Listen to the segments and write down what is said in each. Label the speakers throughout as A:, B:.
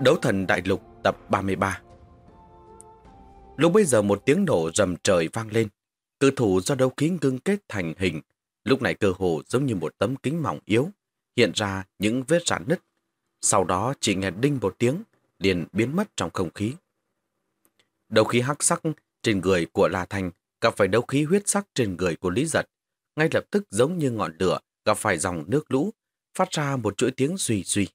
A: Đấu thần đại lục tập 33 Lúc bây giờ một tiếng nổ rầm trời vang lên. Cự thủ do đấu khí ngưng kết thành hình. Lúc này cơ hồ giống như một tấm kính mỏng yếu, hiện ra những vết rạn nứt. Sau đó chỉ nghe đinh một tiếng, liền biến mất trong không khí. Đấu khí hắc sắc trên người của La Thành gặp phải đấu khí huyết sắc trên người của Lý Giật. Ngay lập tức giống như ngọn lửa gặp phải dòng nước lũ, phát ra một chuỗi tiếng suy suy.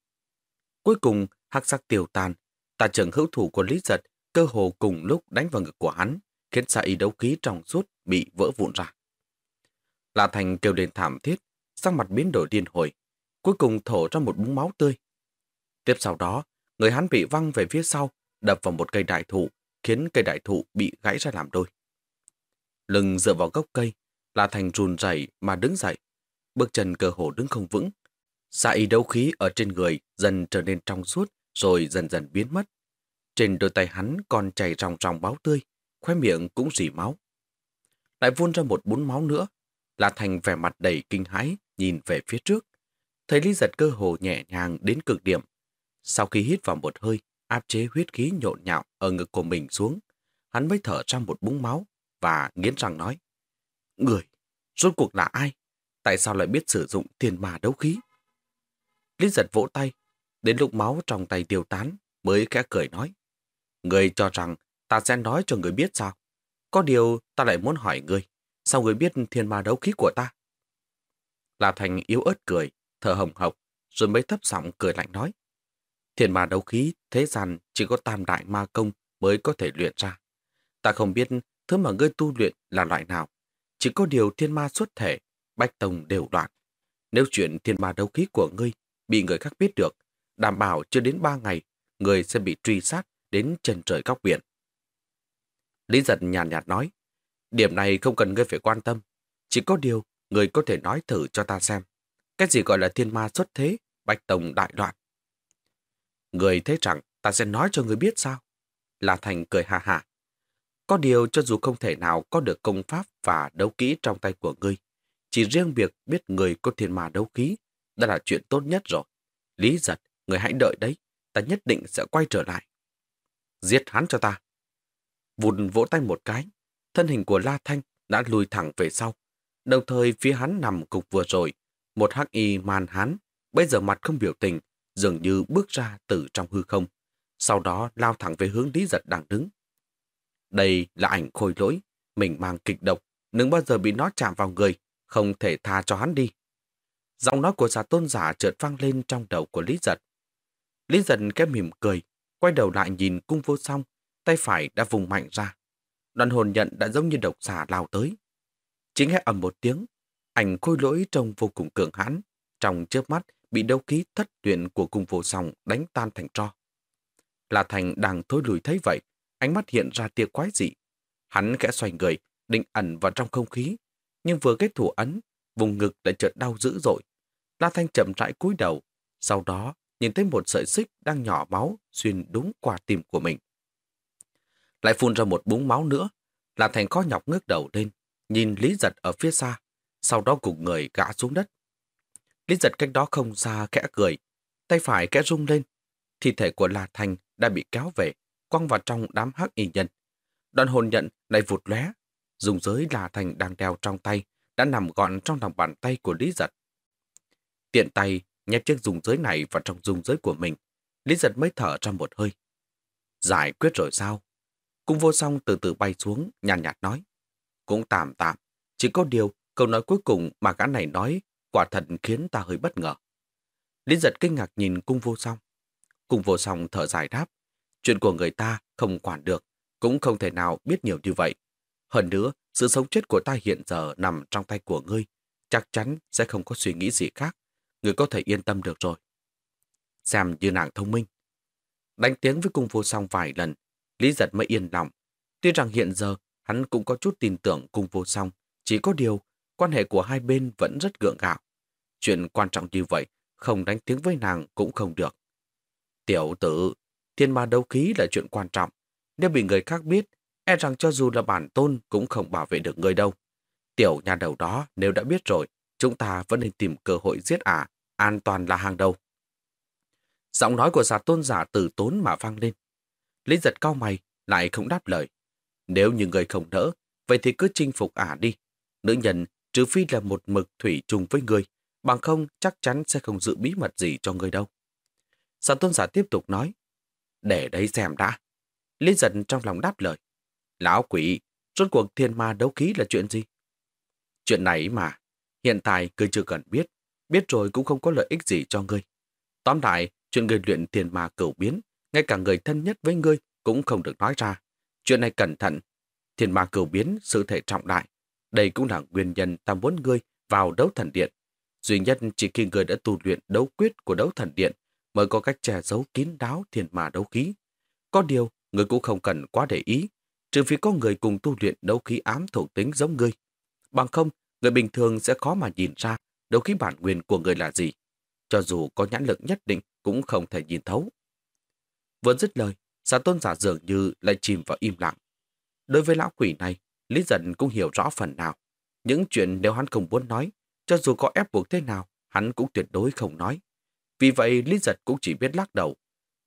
A: Cuối cùng, hắc sắc tiêu tan, tà trưởng hữu thủ của Lý Giật cơ hồ cùng lúc đánh vào ngực của hắn, khiến xa y đấu khí trong suốt bị vỡ vụn ra. La Thành kêu lên thảm thiết, sắc mặt biến đổi điên hồi, cuối cùng thổ ra một búng máu tươi. Tiếp sau đó, người hắn bị văng về phía sau, đập vào một cây đại thụ, khiến cây đại thụ bị gãy ra làm đôi. Lưng dựa vào gốc cây, La Thành run rẩy mà đứng dậy, bước chân cơ hồ đứng không vững. Xa y đấu khí ở trên người dần trở nên trong suốt, rồi dần dần biến mất. Trên đôi tay hắn còn chảy ròng ròng máu tươi, khoe miệng cũng rỉ máu. Lại vun ra một bún máu nữa. La Thành vẻ mặt đầy kinh hãi, nhìn về phía trước. Thấy Lý giật cơ hồ nhẹ nhàng đến cực điểm. Sau khi hít vào một hơi, áp chế huyết khí nhộn nhạo ở ngực của mình xuống, hắn mới thở ra một búng máu và nghiến răng nói. Người, rốt cuộc là ai? Tại sao lại biết sử dụng tiền mà đấu khí? Lý giật vỗ tay, đến lúc máu trong tay tiêu tán mới khẽ cười nói. Người cho rằng ta sẽ nói cho người biết sao? Có điều ta lại muốn hỏi người, sao người biết thiên ma đấu khí của ta? La Thành yếu ớt cười, thở hồng hộc, rồi mới thấp giọng cười lạnh nói. Thiên ma đấu khí thế gian chỉ có tam đại ma công mới có thể luyện ra. Ta không biết thứ mà ngươi tu luyện là loại nào. Chỉ có điều thiên ma xuất thể, bách tông đều đoạn. Nếu chuyện thiên ma đấu khí của ngươi bị người khác biết được, đảm bảo chưa đến ba ngày, người sẽ bị truy sát đến chân trời góc biển. Lý giật nhàn nhạt, nhạt nói, điểm này không cần ngươi phải quan tâm. Chỉ có điều, người có thể nói thử cho ta xem. Cái gì gọi là thiên ma xuất thế, bạch tông đại loạn. Người thấy rằng ta sẽ nói cho người biết sao? La Thành cười hà hà. Có điều cho dù không thể nào có được công pháp và đấu kỹ trong tay của ngươi, chỉ riêng việc biết người có thiên ma đấu khí đó là chuyện tốt nhất rồi. Lý giật, người hãy đợi đấy, ta nhất định sẽ quay trở lại. Giết hắn cho ta. Vụt vỗ tay một cái, thân hình của La Thanh đã lùi thẳng về sau. Đồng thời phía hắn nằm cục vừa rồi, một hắc y màn hắn, bây giờ mặt không biểu tình, dường như bước ra từ trong hư không. Sau đó lao thẳng về hướng Lý Giật đang đứng. Đây là ảnh khôi lỗi, mình mang kịch độc, đừng bao giờ bị nó chạm vào người, không thể tha cho hắn đi. Giọng nói của giả tôn giả chợt vang lên trong đầu của Lý Giật. Lý Giật kém mỉm cười, quay đầu lại nhìn cung vô song, tay phải đã vùng mạnh ra. Đoàn hồn nhận đã giống như độc xà lao tới. Chính hét ầm một tiếng, ảnh khôi lỗi trông vô cùng cường hãn, trong chớp mắt bị đấu khí thất luyện của cung vô song đánh tan thành tro. La Thành đang thối lùi thấy vậy, ánh mắt hiện ra tia quái dị. Hắn khẽ xoay người, định ẩn vào trong không khí, nhưng vừa kết thủ ấn, vùng ngực lại chợt đau dữ dội. La Thanh chậm rãi cúi đầu, sau đó nhìn thấy một sợi xích đang nhỏ máu xuyên đúng qua tim của mình. Lại phun ra một búng máu nữa, La Thanh khó nhọc ngước đầu lên, nhìn Lý Giật ở phía xa, sau đó cùng người gã xuống đất. Lý Giật cách đó không xa kẽ cười, tay phải kẽ rung lên. Thi thể của La Thanh đã bị kéo về, quăng vào trong đám hắc y nhân. Đoàn hồn nhận lại vụt lóe, dùng giới La Thanh đang đeo trong tay đã nằm gọn trong lòng bàn tay của Lý Giật. Tiện tay nhét chiếc dùng giới này vào trong dùng giới của mình, Lý Giật mới thở ra một hơi. Giải quyết rồi sao? Cung vô song từ từ bay xuống, nhàn nhạt, nhạt nói. Cũng tạm tạm, chỉ có điều câu nói cuối cùng mà gã này nói quả thật khiến ta hơi bất ngờ. Lý giật kinh ngạc nhìn cung vô song. Cung vô song thở dài đáp. Chuyện của người ta không quản được, cũng không thể nào biết nhiều như vậy. Hơn nữa, sự sống chết của ta hiện giờ nằm trong tay của ngươi, chắc chắn sẽ không có suy nghĩ gì khác. Ngươi có thể yên tâm được rồi. Xem như nàng thông minh. Đánh tiếng với cung vô song vài lần, Lý giật mới yên lòng. Tuy rằng hiện giờ hắn cũng có chút tin tưởng cung vô song, chỉ có điều quan hệ của hai bên vẫn rất gượng gạo. Chuyện quan trọng như vậy, không đánh tiếng với nàng cũng không được. Tiểu tử, thiên ma đấu khí là chuyện quan trọng. Nếu bị người khác biết, e rằng cho dù là bản tôn cũng không bảo vệ được người đâu. Tiểu nhà đầu đó nếu đã biết rồi, chúng ta vẫn nên tìm cơ hội giết ả, an toàn là hàng đầu. Giọng nói của giả tôn giả từ tốn mà vang lên. Lý giật cao mày, lại không đáp lời. Nếu như người không đỡ, vậy thì cứ chinh phục ả đi. Nữ nhân, trừ phi là một mực thủy chung với người, bằng không chắc chắn sẽ không giữ bí mật gì cho người đâu. Giả tôn giả tiếp tục nói. Để đấy xem đã. Lý giật trong lòng đáp lời. Lão quỷ, rốt cuộc thiên ma đấu khí là chuyện gì? Chuyện này mà, hiện tại ngươi chưa cần biết, biết rồi cũng không có lợi ích gì cho ngươi. Tóm lại, chuyện người luyện thiên ma cửu biến, ngay cả người thân nhất với ngươi cũng không được nói ra. Chuyện này cẩn thận, thiên ma cửu biến sự thể trọng đại. Đây cũng là nguyên nhân ta muốn ngươi vào đấu thần điện. Duy nhất chỉ khi ngươi đã tu luyện đấu quyết của đấu thần điện mới có cách che giấu kín đáo thiên ma đấu khí. Có điều, ngươi cũng không cần quá để ý, trừ phi có người cùng tu luyện đấu khí ám thổ tính giống ngươi. Bằng không, người bình thường sẽ khó mà nhìn ra đấu khí bản nguyên của người là gì. Cho dù có nhãn lực nhất định cũng không thể nhìn thấu. Vừa dứt lời, giả tôn giả dường như lại chìm vào im lặng. Đối với lão quỷ này, Lý Dân cũng hiểu rõ phần nào. Những chuyện nếu hắn không muốn nói, cho dù có ép buộc thế nào, hắn cũng tuyệt đối không nói. Vì vậy Lý Giật cũng chỉ biết lắc đầu.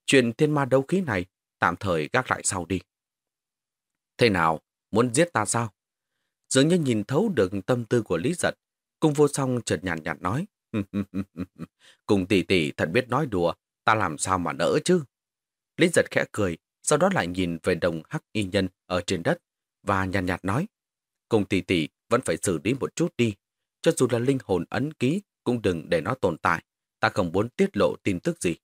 A: Chuyện thiên ma đấu khí này tạm thời gác lại sau đi. Thế nào? Muốn giết ta sao? Dường như nhìn thấu được tâm tư của Lý Giật, cung vô song chợt nhàn nhạt, nhạt nói. cùng tỷ tỷ thật biết nói đùa, ta làm sao mà nỡ chứ? Lý Giật khẽ cười, sau đó lại nhìn về đồng hắc y nhân ở trên đất và nhàn nhạt, nhạt nói. Cùng tỷ tỷ vẫn phải xử lý một chút đi, cho dù là linh hồn ấn ký cũng đừng để nó tồn tại, ta không muốn tiết lộ tin tức gì.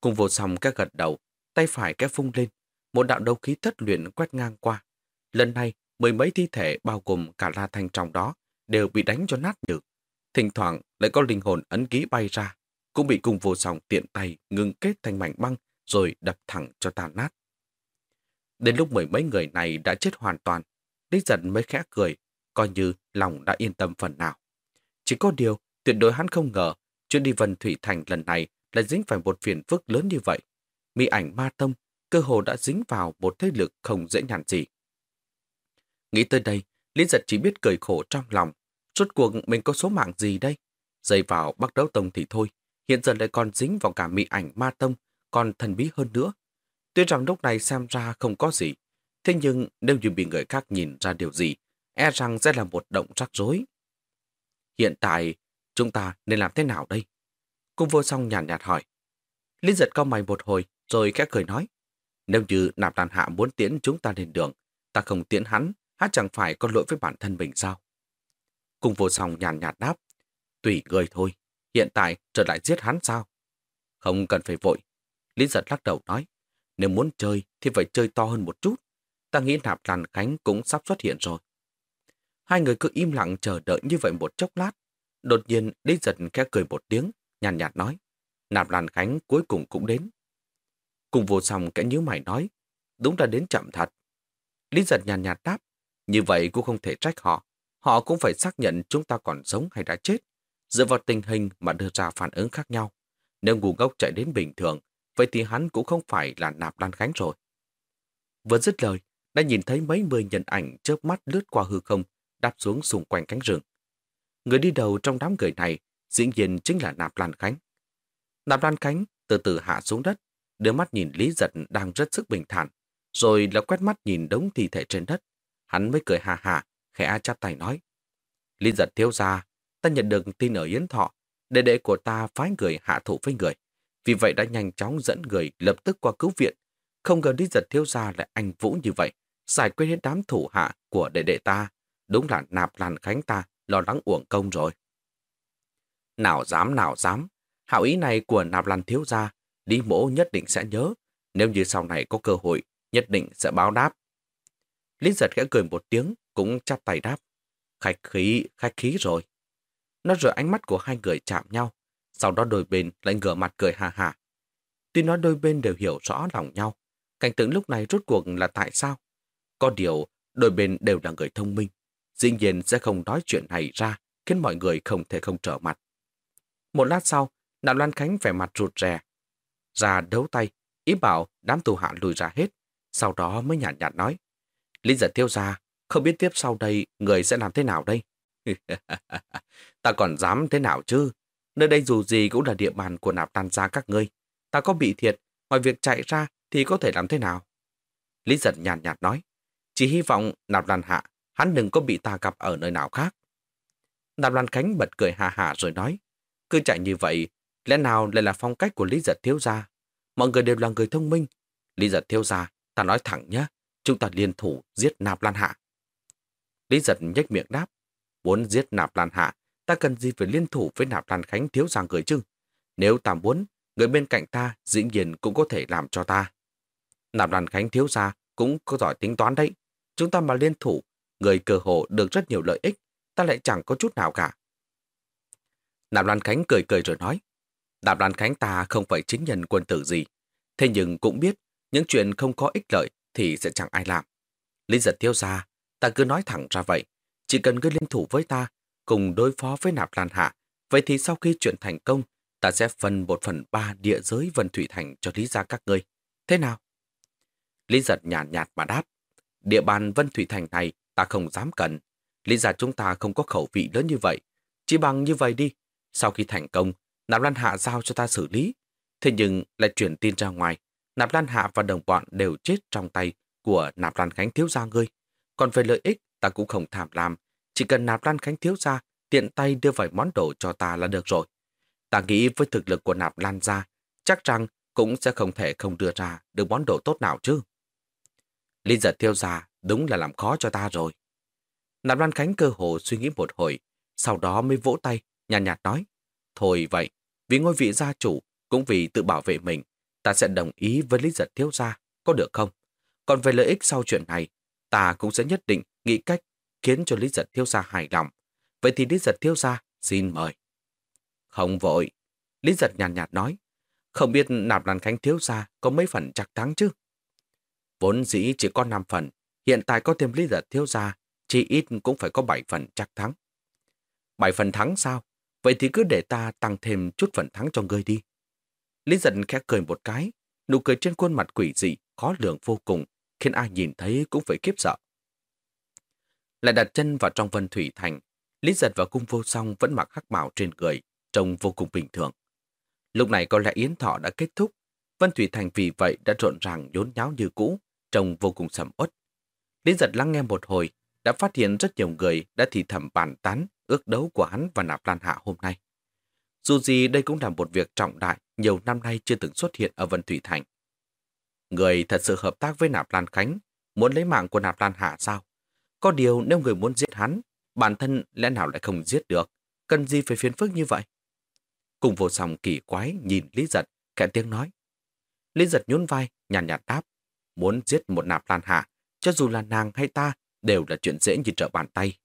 A: Cùng vô song các gật đầu, tay phải cái phung lên, một đạo đấu khí thất luyện quét ngang qua. Lần này, mười mấy thi thể bao gồm cả La Thanh trong đó đều bị đánh cho nát nhược. Thỉnh thoảng lại có linh hồn ấn ký bay ra, cũng bị cùng vô song tiện tay ngừng kết thành mảnh băng rồi đập thẳng cho tàn nát. Đến lúc mười mấy người này đã chết hoàn toàn, Lý giận mới khẽ cười, coi như lòng đã yên tâm phần nào. Chỉ có điều, tuyệt đối hắn không ngờ, chuyện đi Vân Thủy Thành lần này lại dính phải một phiền phức lớn như vậy. Mỹ ảnh ma tông cơ hồ đã dính vào một thế lực không dễ nhàn gì. Nghĩ tới đây, Lý giật chỉ biết cười khổ trong lòng. Rốt cuộc mình có số mạng gì đây? Dây vào bắt đấu tông thì thôi, hiện giờ lại còn dính vào cả mỹ ảnh ma tông, còn thần bí hơn nữa. Tuy rằng lúc này xem ra không có gì, thế nhưng nếu như bị người khác nhìn ra điều gì, e rằng sẽ là một động rắc rối. Hiện tại, chúng ta nên làm thế nào đây? Cung vô song nhàn nhạt, nhạt hỏi. Lý giật cao mày một hồi, rồi khẽ cười nói. Nếu như nạp đàn hạ muốn tiễn chúng ta lên đường, ta không tiễn hắn, hắn chẳng phải có lỗi với bản thân mình sao? Cùng vô song nhàn nhạt đáp, tùy người thôi, hiện tại trở lại giết hắn sao? Không cần phải vội. Lý giật lắc đầu nói, nếu muốn chơi thì phải chơi to hơn một chút. Ta nghĩ nạp đàn khánh cũng sắp xuất hiện rồi. Hai người cứ im lặng chờ đợi như vậy một chốc lát. Đột nhiên Lý giật khẽ cười một tiếng, nhàn nhạt nói, nạp đàn khánh cuối cùng cũng đến. Cùng vô song kẽ nhíu mày nói, đúng là đến chậm thật. Lý giật nhàn nhạt đáp, như vậy cũng không thể trách họ. Họ cũng phải xác nhận chúng ta còn sống hay đã chết, dựa vào tình hình mà đưa ra phản ứng khác nhau. Nếu ngu ngốc chạy đến bình thường, vậy thì hắn cũng không phải là nạp lan khánh rồi. Vừa dứt lời, đã nhìn thấy mấy mươi nhân ảnh chớp mắt lướt qua hư không, đáp xuống xung quanh cánh rừng. Người đi đầu trong đám người này dĩ nhiên chính là Nạp Lan Khánh. Nạp Lan Khánh từ từ hạ xuống đất, đưa mắt nhìn Lý Giật đang rất sức bình thản, rồi là quét mắt nhìn đống thi thể trên đất. Hắn mới cười hà hà, khẽ chắp tay nói. Lý Giật thiếu ra, ta nhận được tin ở Yến Thọ, đệ đệ của ta phái người hạ thủ với người. Vì vậy đã nhanh chóng dẫn người lập tức qua cứu viện. Không ngờ Lý Giật thiếu ra lại anh vũ như vậy, giải quyết hết đám thủ hạ của đệ đệ ta. Đúng là nạp làn khánh ta, lo lắng uổng công rồi. Nào dám nào dám, hảo ý này của nạp làn thiếu gia Lý mỗ nhất định sẽ nhớ. Nếu như sau này có cơ hội, nhất định sẽ báo đáp. Lý giật khẽ cười một tiếng, cũng chắp tay đáp. Khách khí, khách khí rồi. Nó rửa ánh mắt của hai người chạm nhau, sau đó đôi bên lại ngửa mặt cười hà hà. Tuy nói đôi bên đều hiểu rõ lòng nhau, cảnh tượng lúc này rốt cuộc là tại sao? Có điều, đôi bên đều là người thông minh, dĩ nhiên sẽ không nói chuyện này ra, khiến mọi người không thể không trở mặt. Một lát sau, Đạo Loan Khánh vẻ mặt rụt rè, ra đấu tay, ý bảo đám tù hạ lùi ra hết, sau đó mới nhạt nhạt nói. Lý giật tiêu ra, không biết tiếp sau đây người sẽ làm thế nào đây? ta còn dám thế nào chứ? Nơi đây dù gì cũng là địa bàn của nạp tan gia các ngươi. Ta có bị thiệt, ngoài việc chạy ra thì có thể làm thế nào? Lý giật nhàn nhạt, nhạt nói. Chỉ hy vọng nạp lan hạ, hắn đừng có bị ta gặp ở nơi nào khác. Nạp lan khánh bật cười hà hà rồi nói. Cứ chạy như vậy, lẽ nào lại là phong cách của Lý giật thiếu gia? Mọi người đều là người thông minh. Lý giật thiếu gia, ta nói thẳng nhé, chúng ta liên thủ giết nạp lan hạ. Lý giật nhếch miệng đáp. Muốn giết nạp lan hạ, ta cần gì phải liên thủ với nạp lan khánh thiếu gia người chứ? Nếu ta muốn, người bên cạnh ta dĩ nhiên cũng có thể làm cho ta. Nạp lan khánh thiếu gia cũng có giỏi tính toán đấy. Chúng ta mà liên thủ, người cơ hồ được rất nhiều lợi ích, ta lại chẳng có chút nào cả. Nạp Lan Khánh cười cười rồi nói, đạp Lan Khánh ta không phải chính nhân quân tử gì, thế nhưng cũng biết những chuyện không có ích lợi thì sẽ chẳng ai làm. Lý giật thiếu ra, ta cứ nói thẳng ra vậy, chỉ cần ngươi liên thủ với ta, cùng đối phó với Nạp Lan Hạ, vậy thì sau khi chuyện thành công, ta sẽ phân một phần ba địa giới Vân Thủy Thành cho Lý gia các ngươi. Thế nào? Lý giật nhàn nhạt, nhạt mà đáp, địa bàn Vân Thủy Thành này ta không dám cần. Lý gia chúng ta không có khẩu vị lớn như vậy. Chỉ bằng như vậy đi, sau khi thành công, Nạp Lan Hạ giao cho ta xử lý. Thế nhưng lại chuyển tin ra ngoài, Nạp Lan Hạ và đồng bọn đều chết trong tay của Nạp Lan Khánh thiếu gia ngươi. Còn về lợi ích, ta cũng không tham lam. Chỉ cần Nạp Lan Khánh thiếu gia tiện tay đưa vài món đồ cho ta là được rồi. Ta nghĩ với thực lực của Nạp Lan gia, chắc rằng cũng sẽ không thể không đưa ra được món đồ tốt nào chứ. Lý giật thiếu gia đúng là làm khó cho ta rồi. Nạp Lan Khánh cơ hồ suy nghĩ một hồi, sau đó mới vỗ tay, nhàn nhạt, nhạt nói. Thôi vậy, vì ngôi vị gia chủ, cũng vì tự bảo vệ mình, ta sẽ đồng ý với Lý Giật Thiếu Gia, có được không? Còn về lợi ích sau chuyện này, ta cũng sẽ nhất định nghĩ cách khiến cho Lý Giật Thiếu Gia hài lòng. Vậy thì Lý Giật Thiếu Gia xin mời. Không vội. Lý Giật nhàn nhạt, nhạt nói, không biết nạp Lan Khánh Thiếu Gia có mấy phần chắc thắng chứ? Vốn dĩ chỉ có 5 phần, hiện tại có thêm Lý Giật Thiếu Gia, chỉ ít cũng phải có 7 phần chắc thắng. 7 phần thắng sao? Vậy thì cứ để ta tăng thêm chút phần thắng cho ngươi đi. Lý giận khẽ cười một cái, nụ cười trên khuôn mặt quỷ dị, khó lường vô cùng, khiến ai nhìn thấy cũng phải kiếp sợ. Lại đặt chân vào trong vân thủy thành, Lý giật và cung vô song vẫn mặc hắc bào trên người, trông vô cùng bình thường. Lúc này có lẽ yến thọ đã kết thúc, Vân Thủy Thành vì vậy đã rộn ràng nhốn nháo như cũ, trông vô cùng sầm uất. Lý giật lắng nghe một hồi, đã phát hiện rất nhiều người đã thì thầm bàn tán ước đấu của hắn và Nạp Lan Hạ hôm nay. Dù gì đây cũng là một việc trọng đại nhiều năm nay chưa từng xuất hiện ở Vân Thủy Thành. Người thật sự hợp tác với Nạp Lan Khánh, muốn lấy mạng của Nạp Lan Hạ sao? Có điều nếu người muốn giết hắn, bản thân lẽ nào lại không giết được, cần gì phải phiền phức như vậy? Cùng vô song kỳ quái nhìn Lý Giật, kẻ tiếng nói. Lý Giật nhún vai, nhàn nhạt, nhạt đáp, muốn giết một Nạp Lan Hạ, cho dù là nàng hay ta, đều là chuyện dễ như trở bàn tay.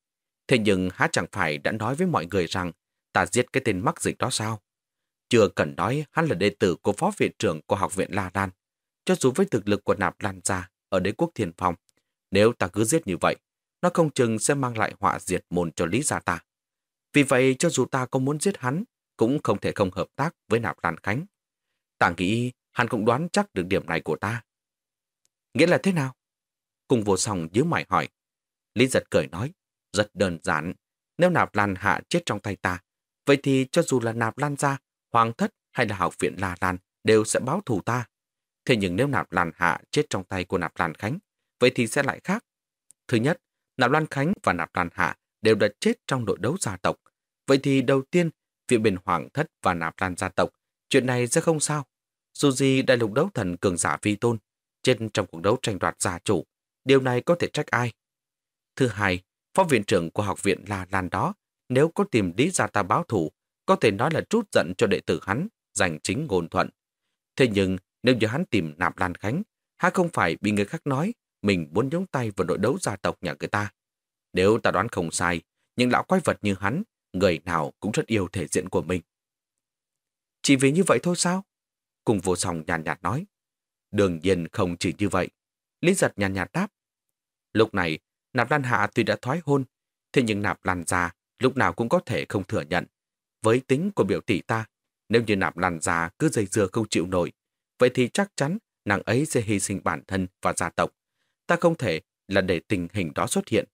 A: Thế nhưng há chẳng phải đã nói với mọi người rằng ta giết cái tên mắc dịch đó sao? Chưa cần nói hắn là đệ tử của phó viện trưởng của học viện La Đan. Cho dù với thực lực của nạp lan gia ở đế quốc thiền phong, nếu ta cứ giết như vậy, nó không chừng sẽ mang lại họa diệt môn cho lý gia ta. Vì vậy, cho dù ta có muốn giết hắn, cũng không thể không hợp tác với nạp lan khánh. Ta nghĩ hắn cũng đoán chắc được điểm này của ta. Nghĩa là thế nào? Cùng vô song dưới mày hỏi. Lý giật cười nói, rất đơn giản. Nếu nạp lan hạ chết trong tay ta, vậy thì cho dù là nạp lan gia, hoàng thất hay là học viện La Lan đều sẽ báo thù ta. Thế nhưng nếu nạp lan hạ chết trong tay của nạp lan khánh, vậy thì sẽ lại khác. Thứ nhất, nạp lan khánh và nạp lan hạ đều đã chết trong đội đấu gia tộc. Vậy thì đầu tiên, viện bên hoàng thất và nạp lan gia tộc, chuyện này sẽ không sao. Dù gì đại lục đấu thần cường giả vi tôn, trên trong cuộc đấu tranh đoạt gia chủ, điều này có thể trách ai. Thứ hai, Phó viện trưởng của học viện La Lan đó, nếu có tìm lý ra ta báo thủ, có thể nói là trút giận cho đệ tử hắn, giành chính ngôn thuận. Thế nhưng, nếu như hắn tìm nạp Lan Khánh, hay không phải bị người khác nói mình muốn nhúng tay vào đội đấu gia tộc nhà người ta. Nếu ta đoán không sai, những lão quái vật như hắn, người nào cũng rất yêu thể diện của mình. Chỉ vì như vậy thôi sao? Cùng vô song nhàn nhạt, nhạt nói. Đương nhiên không chỉ như vậy. Lý giật nhàn nhạt, nhạt đáp. Lúc này, nạp lan hạ tuy đã thoái hôn, thế nhưng nạp lan già lúc nào cũng có thể không thừa nhận. Với tính của biểu tỷ ta, nếu như nạp lan già cứ dây dưa không chịu nổi, vậy thì chắc chắn nàng ấy sẽ hy sinh bản thân và gia tộc. Ta không thể là để tình hình đó xuất hiện.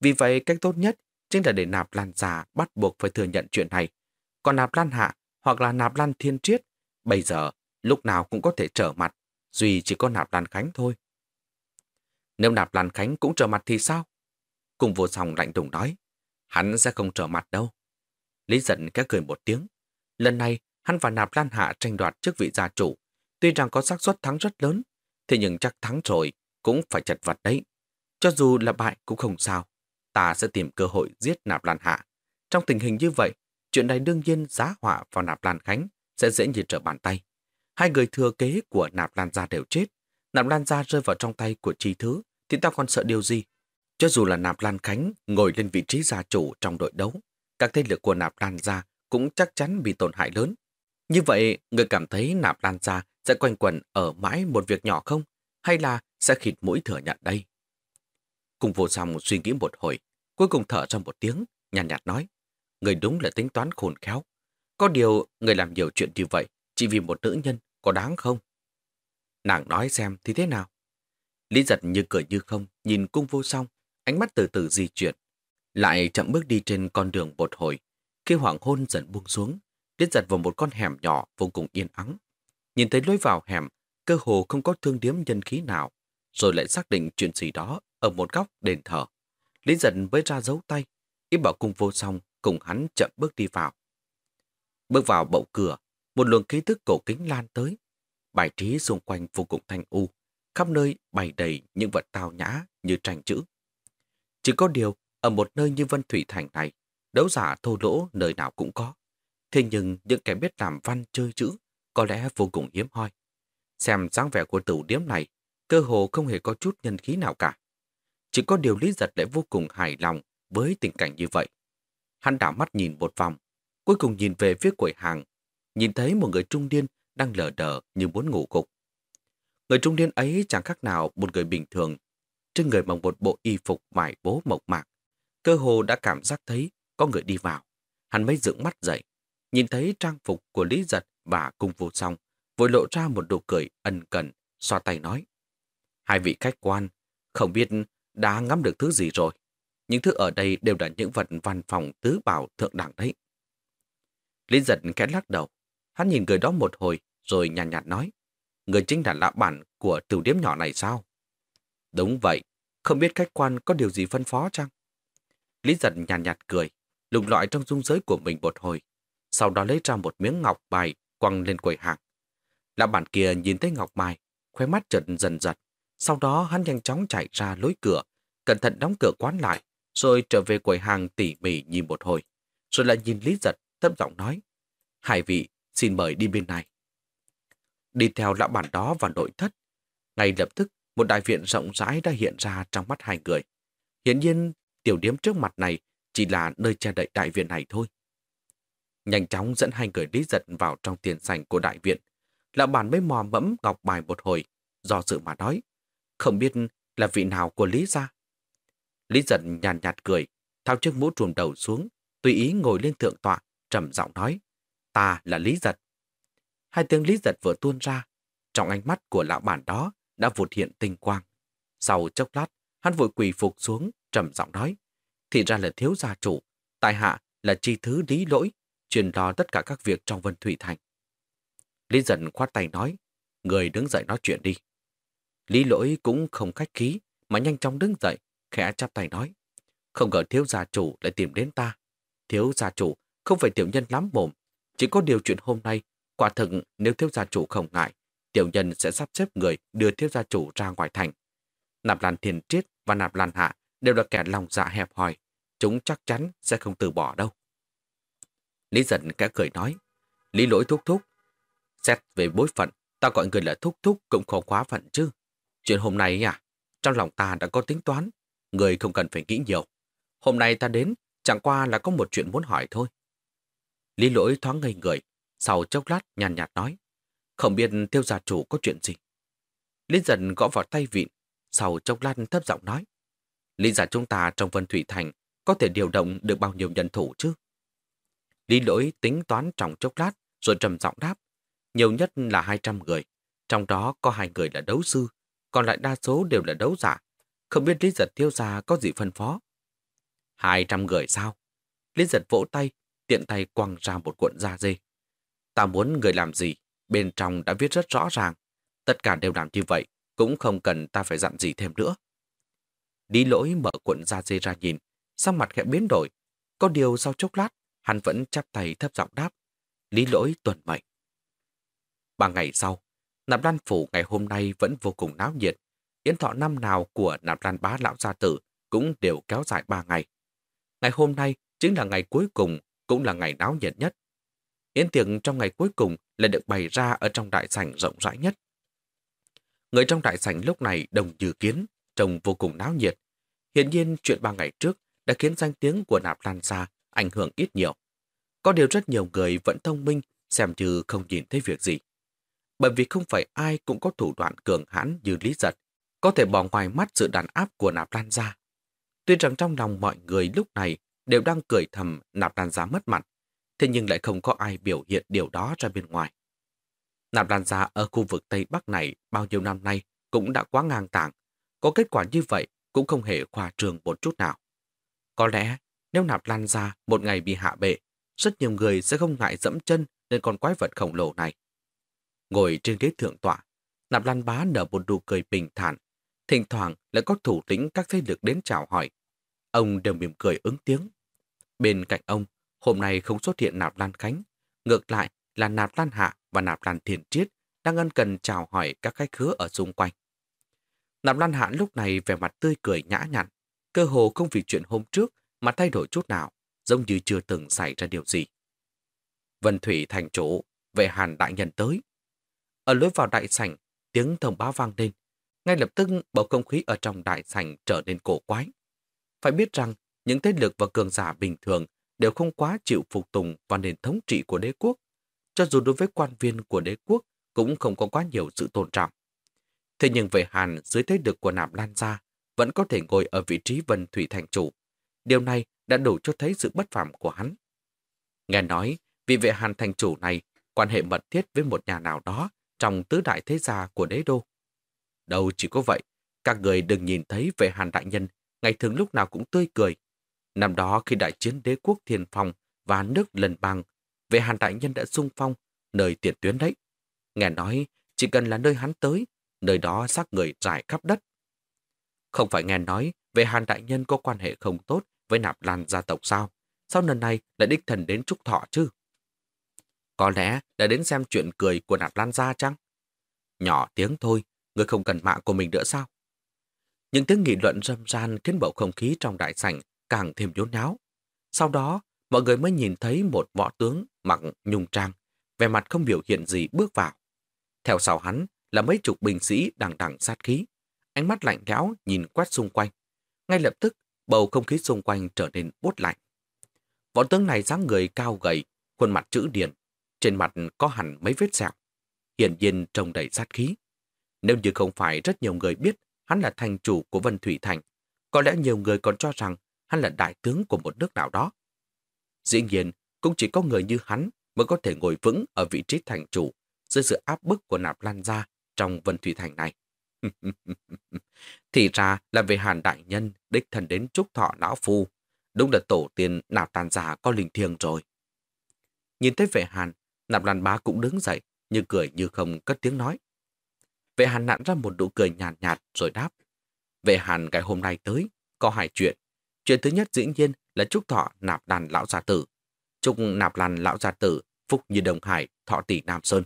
A: Vì vậy, cách tốt nhất chính là để nạp lan già bắt buộc phải thừa nhận chuyện này. Còn nạp lan hạ hoặc là nạp lan thiên triết, bây giờ lúc nào cũng có thể trở mặt, duy chỉ có nạp lan khánh thôi. Nếu nạp lan khánh cũng trở mặt thì sao? Cùng vô song lạnh đùng nói, hắn sẽ không trở mặt đâu. Lý giận cái cười một tiếng. Lần này, hắn và nạp lan hạ tranh đoạt chức vị gia chủ. Tuy rằng có xác suất thắng rất lớn, thế nhưng chắc thắng rồi cũng phải chật vật đấy. Cho dù là bại cũng không sao. Ta sẽ tìm cơ hội giết nạp lan hạ. Trong tình hình như vậy, chuyện này đương nhiên giá họa vào nạp lan khánh sẽ dễ như trở bàn tay. Hai người thừa kế của nạp lan gia đều chết. Nạp lan gia rơi vào trong tay của chi thứ, thì ta còn sợ điều gì? Cho dù là nạp lan khánh ngồi lên vị trí gia chủ trong đội đấu, các thế lực của nạp lan gia cũng chắc chắn bị tổn hại lớn. Như vậy, người cảm thấy nạp lan gia sẽ quanh quẩn ở mãi một việc nhỏ không? Hay là sẽ khịt mũi thừa nhận đây? Cùng vô song suy nghĩ một hồi, cuối cùng thở trong một tiếng, nhàn nhạt, nhạt nói. Người đúng là tính toán khôn khéo. Có điều, người làm nhiều chuyện như vậy chỉ vì một nữ nhân có đáng không? Nàng nói xem thì thế nào? Lý giật như cười như không, nhìn cung vô song, ánh mắt từ từ di chuyển. Lại chậm bước đi trên con đường một hồi. Khi hoàng hôn dần buông xuống, Lý giật vào một con hẻm nhỏ vô cùng yên ắng. Nhìn thấy lối vào hẻm, cơ hồ không có thương điếm nhân khí nào, rồi lại xác định chuyện gì đó ở một góc đền thờ. Lý giật mới ra dấu tay, ý bảo cung vô song cùng hắn chậm bước đi vào. Bước vào bậu cửa, một luồng khí thức cổ kính lan tới. Bài trí xung quanh vô cùng thanh u, khắp nơi bày đầy những vật tao nhã như tranh chữ. Chỉ có điều, ở một nơi như Vân Thủy Thành này, đấu giả thô lỗ nơi nào cũng có. Thế nhưng những kẻ biết làm văn chơi chữ có lẽ vô cùng hiếm hoi. Xem dáng vẻ của tửu điếm này, cơ hồ không hề có chút nhân khí nào cả. Chỉ có điều Lý Giật lại vô cùng hài lòng với tình cảnh như vậy. Hắn đảo mắt nhìn một vòng, cuối cùng nhìn về phía quầy hàng, nhìn thấy một người trung niên đang lờ đờ như muốn ngủ gục. Người trung niên ấy chẳng khác nào một người bình thường, trên người mặc một bộ y phục vải bố mộc mạc. Cơ hồ đã cảm giác thấy có người đi vào. Hắn mới dựng mắt dậy, nhìn thấy trang phục của Lý Giật và cung vô song, vội lộ ra một nụ cười ân cần, xoa tay nói. Hai vị khách quan, không biết đã ngắm được thứ gì rồi. Những thứ ở đây đều là những vật văn phòng tứ bảo thượng đẳng đấy. Lý giật khẽ lắc đầu. Hắn nhìn người đó một hồi, rồi nhàn nhạt, nhạt nói. Người chính là lão bản của tiểu điếm nhỏ này sao? Đúng vậy. Không biết khách quan có điều gì phân phó chăng? Lý giật nhàn nhạt, nhạt cười, lục lọi trong dung giới của mình một hồi. Sau đó lấy ra một miếng ngọc bài quăng lên quầy hàng. Lão bản kia nhìn thấy ngọc bài, khóe mắt chợt dần giật. Sau đó hắn nhanh chóng chạy ra lối cửa, cẩn thận đóng cửa quán lại, rồi trở về quầy hàng tỉ mỉ nhìn một hồi. Rồi lại nhìn Lý Giật, thấp giọng nói. Hai vị, xin mời đi bên này. Đi theo lão bản đó vào nội thất. Ngay lập tức, một đại viện rộng rãi đã hiện ra trong mắt hai người. Hiển nhiên, tiểu điếm trước mặt này chỉ là nơi che đậy đại viện này thôi. Nhanh chóng dẫn hai người Lý Giật vào trong tiền sảnh của đại viện. Lão bản mới mò mẫm ngọc bài một hồi, do sự mà nói. Không biết là vị nào của Lý gia. Lý giật nhàn nhạt, nhạt cười, thao chiếc mũ trùm đầu xuống, tùy ý ngồi lên thượng tọa, trầm giọng nói, ta là Lý giật. Hai tiếng Lý giật vừa tuôn ra, trong ánh mắt của lão bản đó đã vụt hiện tinh quang. Sau chốc lát, hắn vội quỳ phục xuống, trầm giọng nói, thì ra là thiếu gia chủ, tại hạ là chi thứ lý lỗi, truyền lo tất cả các việc trong Vân Thủy Thành. Lý giật khoát tay nói, người đứng dậy nói chuyện đi. Lý lỗi cũng không khách khí, mà nhanh chóng đứng dậy, khẽ chắp tay nói. Không ngờ thiếu gia chủ lại tìm đến ta. Thiếu gia chủ không phải tiểu nhân lắm mồm. Chỉ có điều chuyện hôm nay, quả thực nếu thiếu gia chủ không ngại, tiểu nhân sẽ sắp xếp người đưa thiếu gia chủ ra ngoài thành. Nạp Lan thiên Triết và Nạp Lan Hạ đều là kẻ lòng dạ hẹp hòi. Chúng chắc chắn sẽ không từ bỏ đâu. Lý giận kẽ cười nói. Lý lỗi thúc thúc. Xét về bối phận, ta gọi người là thúc thúc cũng khó quá phận chứ. Chuyện hôm nay à, trong lòng ta đã có tính toán, người không cần phải nghĩ nhiều. Hôm nay ta đến, chẳng qua là có một chuyện muốn hỏi thôi. Lý lỗi thoáng ngây người, sau chốc lát nhàn nhạt nói, không biết tiêu gia chủ có chuyện gì. Lý dần gõ vào tay vịn, sau chốc lát thấp giọng nói, Lý giả chúng ta trong Vân Thủy Thành có thể điều động được bao nhiêu nhân thủ chứ? Lý lỗi tính toán trong chốc lát, rồi trầm giọng đáp, nhiều nhất là 200 người, trong đó có hai người là đấu sư, còn lại đa số đều là đấu giả. Không biết Lý Giật tiêu gia có gì phân phó. 200 người sao? Lý Giật vỗ tay, tiện tay quăng ra một cuộn da dê. Ta muốn người làm gì, bên trong đã viết rất rõ ràng. Tất cả đều làm như vậy, cũng không cần ta phải dặn gì thêm nữa. Lý lỗi mở cuộn da dê ra nhìn, sắc mặt khẽ biến đổi. Có điều sau chốc lát, hắn vẫn chắp tay thấp giọng đáp. Lý lỗi tuần mệnh. Ba ngày sau, Nạp Lan Phủ ngày hôm nay vẫn vô cùng náo nhiệt. Yến thọ năm nào của Nạp Lan Bá Lão Gia Tử cũng đều kéo dài ba ngày. Ngày hôm nay chính là ngày cuối cùng, cũng là ngày náo nhiệt nhất. Yến tiệc trong ngày cuối cùng lại được bày ra ở trong đại sảnh rộng rãi nhất. Người trong đại sảnh lúc này đồng như kiến, trông vô cùng náo nhiệt. Hiện nhiên chuyện ba ngày trước đã khiến danh tiếng của Nạp Lan xa ảnh hưởng ít nhiều. Có điều rất nhiều người vẫn thông minh, xem như không nhìn thấy việc gì bởi vì không phải ai cũng có thủ đoạn cường hãn như Lý Giật, có thể bỏ ngoài mắt sự đàn áp của Nạp Lan ra. Tuy rằng trong lòng mọi người lúc này đều đang cười thầm Nạp Lan giá mất mặt, thế nhưng lại không có ai biểu hiện điều đó ra bên ngoài. Nạp Lan giá ở khu vực Tây Bắc này bao nhiêu năm nay cũng đã quá ngang tàng, có kết quả như vậy cũng không hề khoa trường một chút nào. Có lẽ nếu Nạp Lan ra một ngày bị hạ bệ, rất nhiều người sẽ không ngại dẫm chân lên con quái vật khổng lồ này. Ngồi trên ghế thượng tọa, Nạp Lan Bá nở một nụ cười bình thản. Thỉnh thoảng lại có thủ lĩnh các thế lực đến chào hỏi. Ông đều mỉm cười ứng tiếng. Bên cạnh ông, hôm nay không xuất hiện Nạp Lan Khánh. Ngược lại là Nạp Lan Hạ và Nạp Lan Thiền Triết đang ân cần chào hỏi các khách khứa ở xung quanh. Nạp Lan Hạ lúc này vẻ mặt tươi cười nhã nhặn, cơ hồ không vì chuyện hôm trước mà thay đổi chút nào, giống như chưa từng xảy ra điều gì. Vân Thủy thành chủ, về Hàn Đại Nhân tới, ở lối vào đại sảnh, tiếng thông báo vang lên. Ngay lập tức bầu không khí ở trong đại sảnh trở nên cổ quái. Phải biết rằng, những thế lực và cường giả bình thường đều không quá chịu phục tùng vào nền thống trị của đế quốc. Cho dù đối với quan viên của đế quốc cũng không có quá nhiều sự tôn trọng. Thế nhưng về Hàn dưới thế lực của Nam Lan Gia vẫn có thể ngồi ở vị trí Vân Thủy Thành Chủ. Điều này đã đủ cho thấy sự bất phạm của hắn. Nghe nói, vị vệ Hàn Thành Chủ này quan hệ mật thiết với một nhà nào đó trong tứ đại thế gia của đế đô. Đâu chỉ có vậy, các người đừng nhìn thấy vệ Hàn Đại Nhân ngày thường lúc nào cũng tươi cười. Năm đó khi đại chiến đế quốc thiền phòng và nước lần bằng, về Hàn Đại Nhân đã sung phong, nơi tiền tuyến đấy. Nghe nói, chỉ cần là nơi hắn tới, nơi đó xác người trải khắp đất. Không phải nghe nói về Hàn Đại Nhân có quan hệ không tốt với nạp lan gia tộc sao? Sao lần này lại đích thần đến trúc thọ chứ? Có lẽ đã đến xem chuyện cười của nạp lan gia chăng? Nhỏ tiếng thôi, người không cần mạng của mình nữa sao? Những tiếng nghị luận râm ran khiến bầu không khí trong đại sảnh càng thêm nhốn nháo. Sau đó, mọi người mới nhìn thấy một võ tướng mặc nhung trang, vẻ mặt không biểu hiện gì bước vào. Theo sau hắn là mấy chục binh sĩ đằng đằng sát khí, ánh mắt lạnh lẽo nhìn quét xung quanh. Ngay lập tức, bầu không khí xung quanh trở nên bút lạnh. Võ tướng này dáng người cao gầy, khuôn mặt chữ điển, trên mặt có hẳn mấy vết sẹo. Hiển nhiên trông đầy sát khí. Nếu như không phải rất nhiều người biết hắn là thành chủ của Vân Thủy Thành, có lẽ nhiều người còn cho rằng hắn là đại tướng của một nước nào đó. Dĩ nhiên, cũng chỉ có người như hắn mới có thể ngồi vững ở vị trí thành chủ dưới sự áp bức của nạp lan gia trong Vân Thủy Thành này. Thì ra là về Hàn Đại Nhân đích thần đến chúc thọ lão phu. Đúng là tổ tiên nạp tàn giả có linh thiêng rồi. Nhìn thấy vệ Hàn, Nạp Lan Bá cũng đứng dậy, như cười như không cất tiếng nói. Vệ Hàn nặn ra một nụ cười nhàn nhạt, nhạt rồi đáp. Vệ Hàn ngày hôm nay tới, có hai chuyện. Chuyện thứ nhất dĩ nhiên là chúc thọ nạp đàn lão gia tử. Chúc nạp đàn lão gia tử, phúc như Đồng Hải, thọ tỷ Nam Sơn.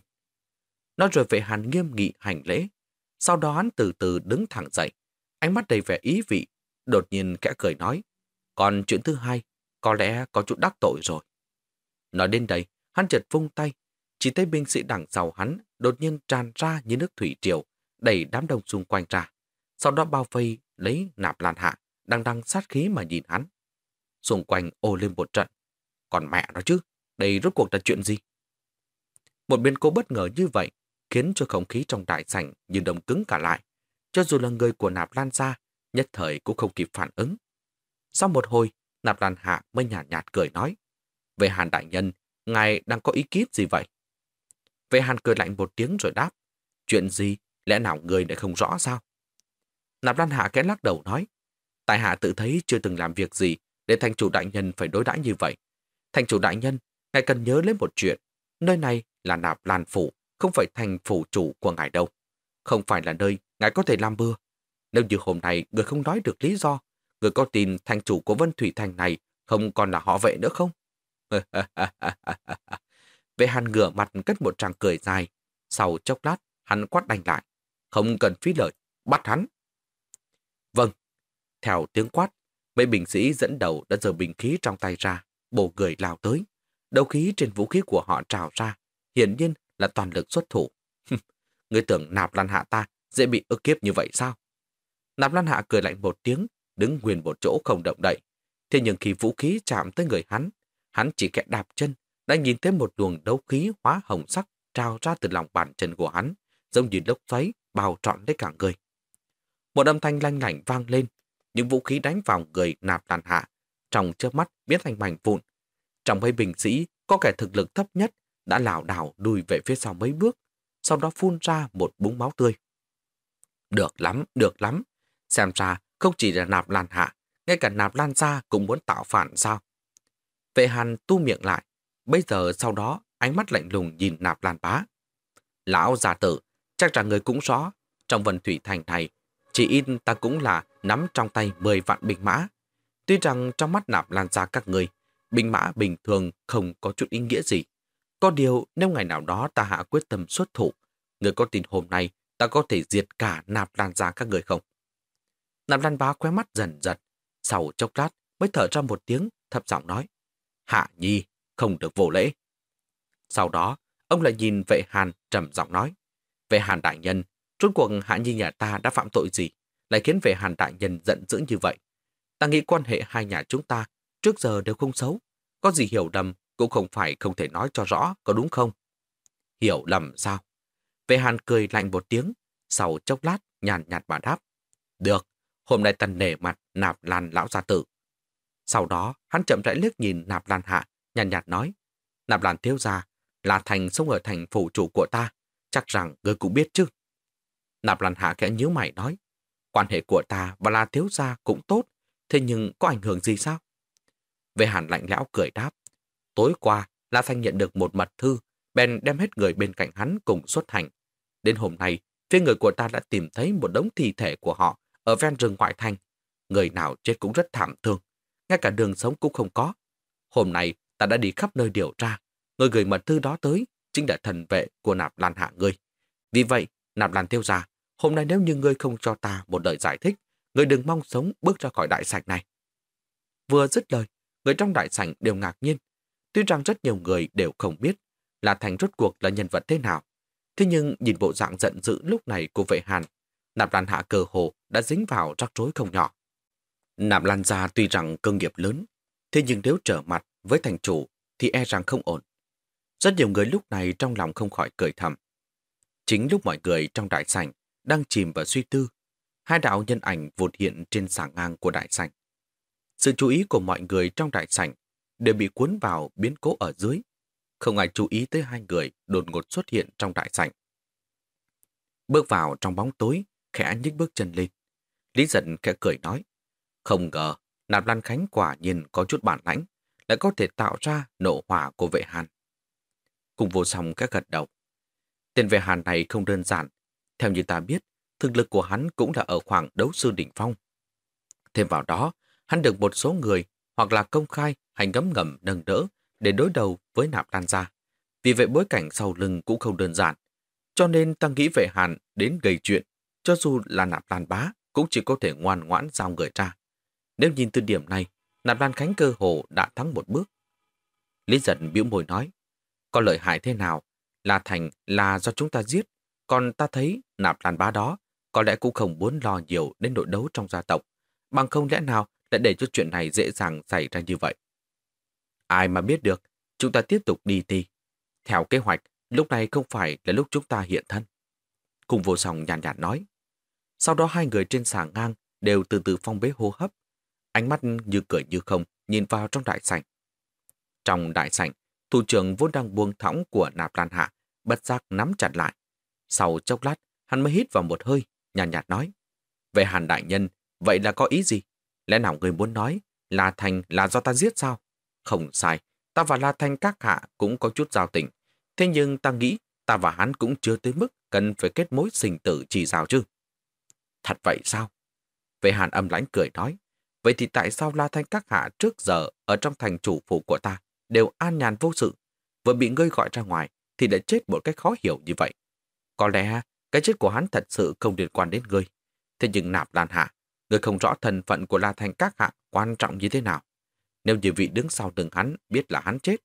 A: Nói rồi vệ Hàn nghiêm nghị hành lễ. Sau đó hắn từ từ đứng thẳng dậy, ánh mắt đầy vẻ ý vị, đột nhiên kẽ cười nói. Còn chuyện thứ hai, có lẽ có chút đắc tội rồi. Nói đến đây, Hắn chợt vung tay, chỉ thấy binh sĩ đằng sau hắn đột nhiên tràn ra như nước thủy triều, đẩy đám đông xung quanh ra, sau đó bao vây lấy nạp lan hạ, đang đăng sát khí mà nhìn hắn. Xung quanh ô lên một trận. Còn mẹ nó chứ, đây rốt cuộc là chuyện gì? Một biến cố bất ngờ như vậy khiến cho không khí trong đại sảnh như đông cứng cả lại. Cho dù là người của nạp lan ra, nhất thời cũng không kịp phản ứng. Sau một hồi, nạp lan hạ mới nhạt, nhạt cười nói. Về Hàn Đại Nhân, ngài đang có ý kiến gì vậy? Về Hàn cười lạnh một tiếng rồi đáp. Chuyện gì? Lẽ nào người lại không rõ sao? Nạp Lan Hạ kẽ lắc đầu nói. Tại hạ tự thấy chưa từng làm việc gì để thành chủ đại nhân phải đối đãi như vậy. Thành chủ đại nhân, ngài cần nhớ lấy một chuyện. Nơi này là nạp lan phủ, không phải thành phủ chủ của ngài đâu. Không phải là nơi ngài có thể làm bưa. Nếu như hôm nay người không nói được lý do, người có tin thành chủ của Vân Thủy Thành này không còn là họ vệ nữa không? Vệ hàn ngửa mặt cất một tràng cười dài. Sau chốc lát, hắn quát đành lại. Không cần phí lời, bắt hắn. Vâng. Theo tiếng quát, mấy binh sĩ dẫn đầu đã giơ bình khí trong tay ra, bổ người lao tới. Đầu khí trên vũ khí của họ trào ra, hiển nhiên là toàn lực xuất thủ. Người tưởng nạp lan hạ ta dễ bị ức kiếp như vậy sao? Nạp lan hạ cười lạnh một tiếng, đứng nguyên một chỗ không động đậy. Thế nhưng khi vũ khí chạm tới người hắn, hắn chỉ kẹ đạp chân, đã nhìn thấy một luồng đấu khí hóa hồng sắc trào ra từ lòng bàn chân của hắn, giống như lốc xoáy bao trọn lấy cả người. Một âm thanh lanh lảnh vang lên, những vũ khí đánh vào người nạp đàn hạ, trong chớp mắt biến thành mảnh vụn. Trong mấy bình sĩ có kẻ thực lực thấp nhất đã lảo đảo đùi về phía sau mấy bước, sau đó phun ra một búng máu tươi. Được lắm, được lắm. Xem ra không chỉ là nạp lan hạ, ngay cả nạp lan ra cũng muốn tạo phản sao. Vệ hàn tu miệng lại, bây giờ sau đó ánh mắt lạnh lùng nhìn nạp lan bá. Lão già tử, chắc chắn người cũng rõ, trong vần thủy thành này, chỉ in ta cũng là nắm trong tay 10 vạn binh mã. Tuy rằng trong mắt nạp lan ra các người, binh mã bình thường không có chút ý nghĩa gì. Có điều nếu ngày nào đó ta hạ quyết tâm xuất thủ, người có tin hôm nay ta có thể diệt cả nạp lan ra các người không? Nạp lan bá khóe mắt dần dần, sau chốc lát mới thở ra một tiếng, thấp giọng nói. Hạ nhi, không được vô lễ. Sau đó, ông lại nhìn vệ hàn trầm giọng nói. Vệ hàn đại nhân, rốt cuộc hạ nhi nhà ta đã phạm tội gì, lại khiến vệ hàn đại nhân giận dữ như vậy. Ta nghĩ quan hệ hai nhà chúng ta trước giờ đều không xấu. Có gì hiểu lầm cũng không phải không thể nói cho rõ, có đúng không? Hiểu lầm sao? Vệ hàn cười lạnh một tiếng, sau chốc lát nhàn nhạt mà đáp. Được, hôm nay tần nể mặt nạp lan lão gia tử. Sau đó, hắn chậm rãi liếc nhìn nạp lan hạ, nhàn nhạt, nói. Nạp lan thiếu gia, là thành sống ở thành phủ chủ của ta, chắc rằng ngươi cũng biết chứ. Nạp lan hạ khẽ nhíu mày nói. Quan hệ của ta và là thiếu gia cũng tốt, thế nhưng có ảnh hưởng gì sao? Vệ hàn lạnh lẽo cười đáp. Tối qua, La Thanh nhận được một mật thư, bèn đem hết người bên cạnh hắn cùng xuất hành. Đến hôm nay, phía người của ta đã tìm thấy một đống thi thể của họ ở ven rừng ngoại thành. Người nào chết cũng rất thảm thương, ngay cả đường sống cũng không có. Hôm nay, ta đã đi khắp nơi điều tra. Người gửi mật thư đó tới chính là thần vệ của nạp lan hạ ngươi. Vì vậy, nạp lan tiêu ra, hôm nay nếu như ngươi không cho ta một lời giải thích, ngươi đừng mong sống bước ra khỏi đại sảnh này. Vừa dứt lời, người trong đại sảnh đều ngạc nhiên. Tuy rằng rất nhiều người đều không biết là Thành rốt cuộc là nhân vật thế nào. Thế nhưng nhìn bộ dạng giận dữ lúc này của vệ hàn, nạp lan hạ cờ hồ đã dính vào rắc rối không nhỏ. Nạp lan gia tuy rằng cơ nghiệp lớn, thế nhưng nếu trở mặt với thành chủ thì e rằng không ổn. Rất nhiều người lúc này trong lòng không khỏi cười thầm. Chính lúc mọi người trong đại sảnh đang chìm vào suy tư, hai đạo nhân ảnh vụt hiện trên sảng ngang của đại sảnh. Sự chú ý của mọi người trong đại sảnh đều bị cuốn vào biến cố ở dưới. Không ai chú ý tới hai người đột ngột xuất hiện trong đại sảnh. Bước vào trong bóng tối, khẽ nhích bước chân lên. Lý giận khẽ cười nói. Không ngờ, Nạp Lan Khánh quả nhìn có chút bản lãnh, đã có thể tạo ra nộ hỏa của vệ hàn. Cùng vô song các gật đầu. Tên vệ hàn này không đơn giản. Theo như ta biết, thực lực của hắn cũng là ở khoảng đấu sư đỉnh phong. Thêm vào đó, hắn được một số người hoặc là công khai hay ngấm ngầm nâng đỡ để đối đầu với nạp đan gia. Vì vậy bối cảnh sau lưng cũng không đơn giản. Cho nên ta nghĩ vệ hàn đến gây chuyện, cho dù là nạp đan bá, cũng chỉ có thể ngoan ngoãn giao người ra. Nếu nhìn từ điểm này, nạp lan khánh cơ hồ đã thắng một bước. Lý giận biểu môi nói, có lợi hại thế nào, là thành là do chúng ta giết, Còn ta thấy nạp lan bá đó có lẽ cũng không muốn lo nhiều đến nội đấu trong gia tộc. Bằng không lẽ nào lại để cho chuyện này dễ dàng xảy ra như vậy. Ai mà biết được, chúng ta tiếp tục đi đi. Theo kế hoạch, lúc này không phải là lúc chúng ta hiện thân. Cùng vô sòng nhàn nhạt, nhạt nói. Sau đó hai người trên xà ngang đều từ từ phong bế hô hấp. Ánh mắt như cười như không, nhìn vào trong đại sảnh. Trong đại sảnh, thủ trưởng vốn đang buông thõng của nạp lan hạ, bất giác nắm chặt lại. Sau chốc lát, hắn mới hít vào một hơi, nhàn nhạt, nhạt nói. Về hàn đại nhân, vậy là có ý gì? Lẽ nào người muốn nói La Thành là do ta giết sao? Không sai, ta và La Thành các hạ cũng có chút giao tình. Thế nhưng ta nghĩ ta và hắn cũng chưa tới mức cần phải kết mối sinh tử chỉ rào chứ. Thật vậy sao? Vệ hàn âm lãnh cười nói. Vậy thì tại sao La Thanh các hạ trước giờ ở trong thành chủ phủ của ta đều an nhàn vô sự, vừa bị ngươi gọi ra ngoài thì đã chết một cách khó hiểu như vậy? Có lẽ cái chết của hắn thật sự không liên quan đến ngươi. Thế nhưng nạp lan hạ, ngươi không rõ thân phận của La Thanh các hạ quan trọng như thế nào. Nếu như vị đứng sau lưng hắn biết là hắn chết,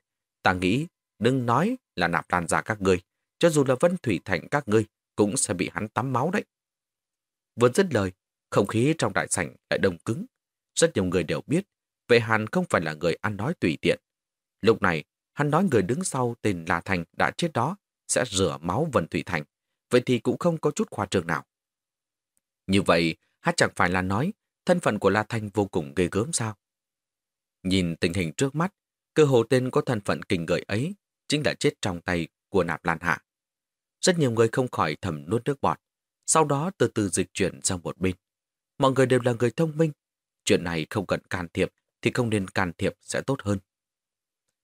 A: ta nghĩ đừng nói là nạp lan ra các ngươi, cho dù là Vân Thủy Thành các ngươi cũng sẽ bị hắn tắm máu đấy. Vừa dứt lời, không khí trong đại sảnh lại đông cứng. Rất nhiều người đều biết, vệ hàn không phải là người ăn nói tùy tiện. Lúc này, hắn nói người đứng sau tên La Thành đã chết đó sẽ rửa máu Vân Thủy Thành. Vậy thì cũng không có chút khoa trương nào. Như vậy, hát chẳng phải là nói thân phận của La Thanh vô cùng ghê gớm sao? Nhìn tình hình trước mắt, cơ hồ tên có thân phận kinh gợi ấy chính là chết trong tay của nạp lan hạ. Rất nhiều người không khỏi thầm nuốt nước bọt, sau đó từ từ dịch chuyển sang một bên. Mọi người đều là người thông minh. Chuyện này không cần can thiệp thì không nên can thiệp sẽ tốt hơn.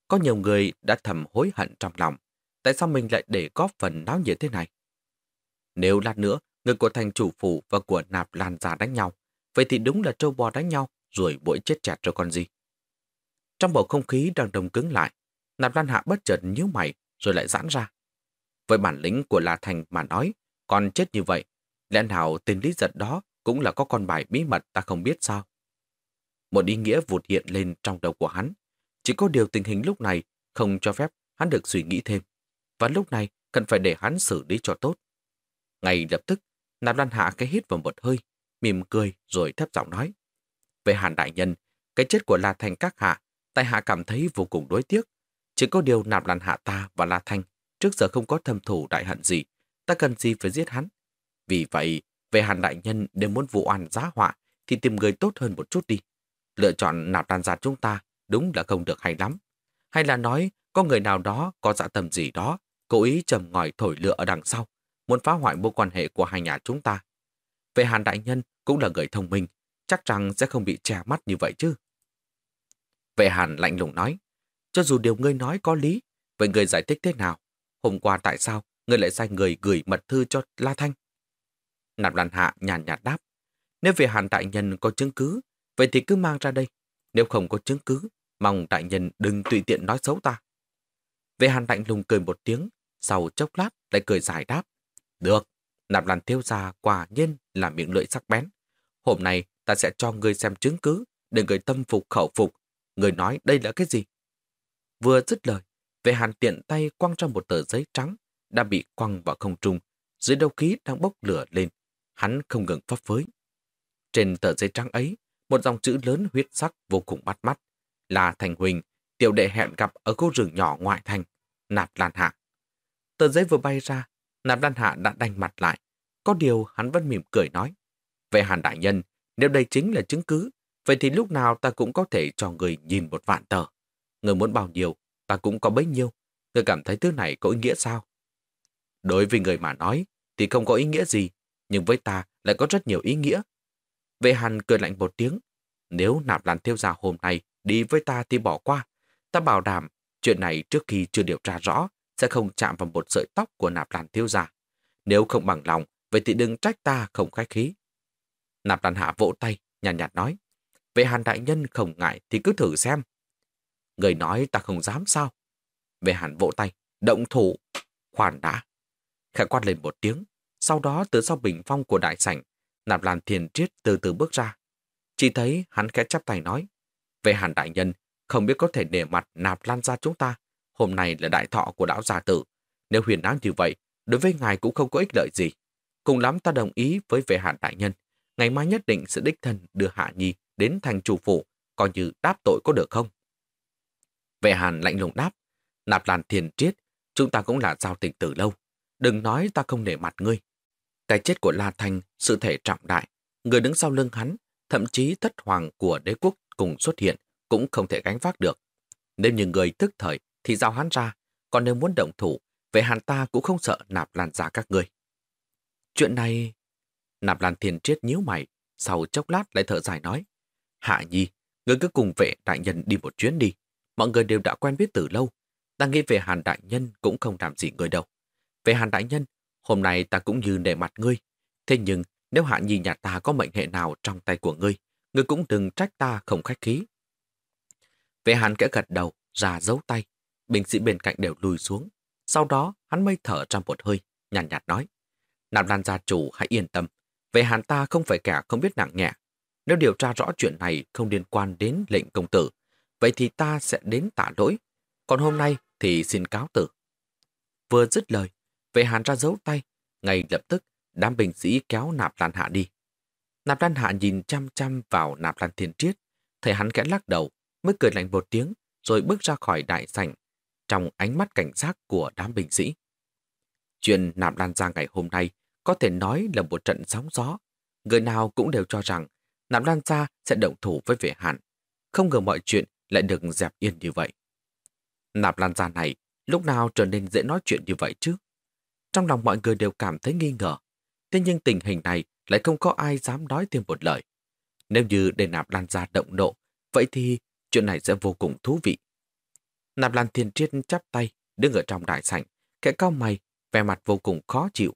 A: Có nhiều người đã thầm hối hận trong lòng. Tại sao mình lại để góp phần náo nhiệt thế này? Nếu lát nữa, người của thành chủ phủ và của nạp lan già đánh nhau, vậy thì đúng là trâu bò đánh nhau, rồi bụi chết chẹt cho con gì. Trong bầu không khí đang đồng cứng lại, nạp lan hạ bất chợt nhíu mày rồi lại giãn ra. Với bản lĩnh của La Thành mà nói, còn chết như vậy, lẽ nào tên lý giật đó cũng là có con bài bí mật ta không biết sao? Một ý nghĩa vụt hiện lên trong đầu của hắn. Chỉ có điều tình hình lúc này không cho phép hắn được suy nghĩ thêm. Và lúc này cần phải để hắn xử lý cho tốt. Ngay lập tức, Nạp Lan Hạ cái hít vào một hơi, mỉm cười rồi thấp giọng nói. Về Hàn Đại Nhân, cái chết của La thanh các hạ, tại hạ cảm thấy vô cùng đối tiếc. Chỉ có điều Nạp Lan Hạ ta và La Thanh trước giờ không có thâm thủ đại hận gì, ta cần gì phải giết hắn. Vì vậy, về Hàn Đại Nhân nếu muốn vụ oan giá họa thì tìm người tốt hơn một chút đi. Lựa chọn nạp đàn giạt chúng ta đúng là không được hay lắm. Hay là nói có người nào đó có dạ tầm gì đó cố ý trầm ngòi thổi lửa ở đằng sau muốn phá hoại mối quan hệ của hai nhà chúng ta. Về Hàn Đại Nhân cũng là người thông minh, chắc rằng sẽ không bị che mắt như vậy chứ. Vệ Hàn lạnh lùng nói, cho dù điều ngươi nói có lý, vậy người giải thích thế nào? Hôm qua tại sao ngươi lại sai người gửi mật thư cho La Thanh? Nạp Lan Hạ nhàn nhạt đáp, nếu về Hàn Đại Nhân có chứng cứ, vậy thì cứ mang ra đây. Nếu không có chứng cứ, mong Đại Nhân đừng tùy tiện nói xấu ta. Về Hàn lạnh lùng cười một tiếng, sau chốc lát lại cười giải đáp. Được, nạp làn thiếu ra quả nhiên là miệng lưỡi sắc bén. Hôm nay ta sẽ cho ngươi xem chứng cứ để người tâm phục khẩu phục. Người nói đây là cái gì? Vừa dứt lời, vệ hàn tiện tay quăng trong một tờ giấy trắng đã bị quăng vào không trung. Dưới đầu khí đang bốc lửa lên. Hắn không ngừng phấp phới. Trên tờ giấy trắng ấy, một dòng chữ lớn huyết sắc vô cùng bắt mắt. Là Thành Huỳnh, tiểu đệ hẹn gặp ở khu rừng nhỏ ngoại thành, nạp lan hạ. Tờ giấy vừa bay ra, Nạp Lan Hạ đã đành mặt lại. Có điều hắn vẫn mỉm cười nói. Về Hàn Đại Nhân, nếu đây chính là chứng cứ, vậy thì lúc nào ta cũng có thể cho người nhìn một vạn tờ. Người muốn bao nhiêu, ta cũng có bấy nhiêu. Người cảm thấy thứ này có ý nghĩa sao? Đối với người mà nói, thì không có ý nghĩa gì, nhưng với ta lại có rất nhiều ý nghĩa. Vệ Hàn cười lạnh một tiếng. Nếu nạp lan Thiêu gia hôm nay đi với ta thì bỏ qua. Ta bảo đảm chuyện này trước khi chưa điều tra rõ sẽ không chạm vào một sợi tóc của nạp lan Thiêu gia. Nếu không bằng lòng, vậy thì đừng trách ta không khách khí. Nạp lan hạ vỗ tay, nhàn nhạt, nhạt nói. Vệ hàn đại nhân không ngại thì cứ thử xem. Người nói ta không dám sao. Vệ hàn vỗ tay, động thủ, khoan đã. Khẽ quát lên một tiếng, sau đó từ sau bình phong của đại sảnh, nạp lan thiền triết từ từ bước ra. Chỉ thấy hắn khẽ chắp tay nói, về hàn đại nhân, không biết có thể để mặt nạp lan ra chúng ta Hôm nay là đại thọ của đảo gia tử. Nếu huyền áng như vậy, đối với ngài cũng không có ích lợi gì. Cùng lắm ta đồng ý với vệ Hàn đại nhân. Ngày mai nhất định sẽ đích thân đưa Hạ Nhi đến thành chủ phủ, coi như đáp tội có được không? Vệ hàn lạnh lùng đáp, nạp làn thiền triết, chúng ta cũng là giao tình từ lâu. Đừng nói ta không nể mặt ngươi. Cái chết của La Thanh, sự thể trọng đại, người đứng sau lưng hắn, thậm chí thất hoàng của đế quốc cùng xuất hiện, cũng không thể gánh vác được. Nếu như người tức thời thì giao hắn ra, còn nếu muốn động thủ, vệ hàn ta cũng không sợ nạp lan ra các người. Chuyện này... Nạp lan thiền triết nhíu mày, sau chốc lát lại thở dài nói. Hạ nhi, người cứ cùng vệ đại nhân đi một chuyến đi. Mọi người đều đã quen biết từ lâu. Ta nghĩ về hàn đại nhân cũng không làm gì người đâu. Về hàn đại nhân, hôm nay ta cũng như nể mặt ngươi. Thế nhưng, nếu hạ nhi nhà ta có mệnh hệ nào trong tay của ngươi, ngươi cũng đừng trách ta không khách khí. Vệ hàn kẽ gật đầu, ra giấu tay. Binh sĩ bên cạnh đều lùi xuống. Sau đó, hắn mây thở trong một hơi, nhàn nhạt, nhạt nói. Nạp lan gia chủ hãy yên tâm. Vệ hàn ta không phải kẻ không biết nặng nhẹ. Nếu điều tra rõ chuyện này không liên quan đến lệnh công tử, vậy thì ta sẽ đến tạ lỗi. Còn hôm nay thì xin cáo tử. Vừa dứt lời, vệ hàn ra giấu tay. Ngay lập tức, đám binh sĩ kéo nạp lan hạ đi. Nạp lan hạ nhìn chăm chăm vào nạp lan thiên triết. Thấy hắn kẽ lắc đầu, mới cười lạnh một tiếng, rồi bước ra khỏi đại sảnh trong ánh mắt cảnh giác của đám binh sĩ. Chuyện nạp lan ra ngày hôm nay có thể nói là một trận sóng gió. Người nào cũng đều cho rằng nạp lan ra sẽ động thủ với vệ hạn. Không ngờ mọi chuyện lại được dẹp yên như vậy. Nạp lan ra này lúc nào trở nên dễ nói chuyện như vậy chứ? Trong lòng mọi người đều cảm thấy nghi ngờ. Thế nhưng tình hình này lại không có ai dám nói thêm một lời. Nếu như để nạp lan ra động nộ, vậy thì chuyện này sẽ vô cùng thú vị. Nạp Lan Thiên Triết chắp tay, đứng ở trong đại sảnh, kẻ cao mày, vẻ mặt vô cùng khó chịu.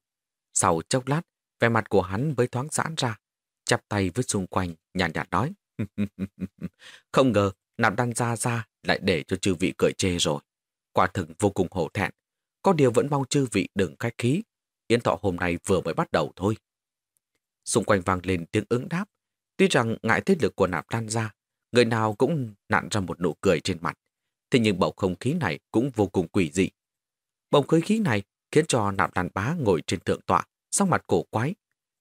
A: Sau chốc lát, vẻ mặt của hắn mới thoáng giãn ra, chắp tay với xung quanh, nhàn nhạt, nhạt nói. Không ngờ, nạp đan ra ra lại để cho chư vị cười chê rồi. Quả thực vô cùng hổ thẹn. Có điều vẫn mong chư vị đừng khách khí. Yến thọ hôm nay vừa mới bắt đầu thôi. Xung quanh vang lên tiếng ứng đáp. Tuy rằng ngại thế lực của nạp lan ra, người nào cũng nặn ra một nụ cười trên mặt. Thế nhưng bầu không khí này cũng vô cùng quỷ dị. Bầu không khí này khiến cho nạp lan bá ngồi trên thượng tọa, sắc mặt cổ quái.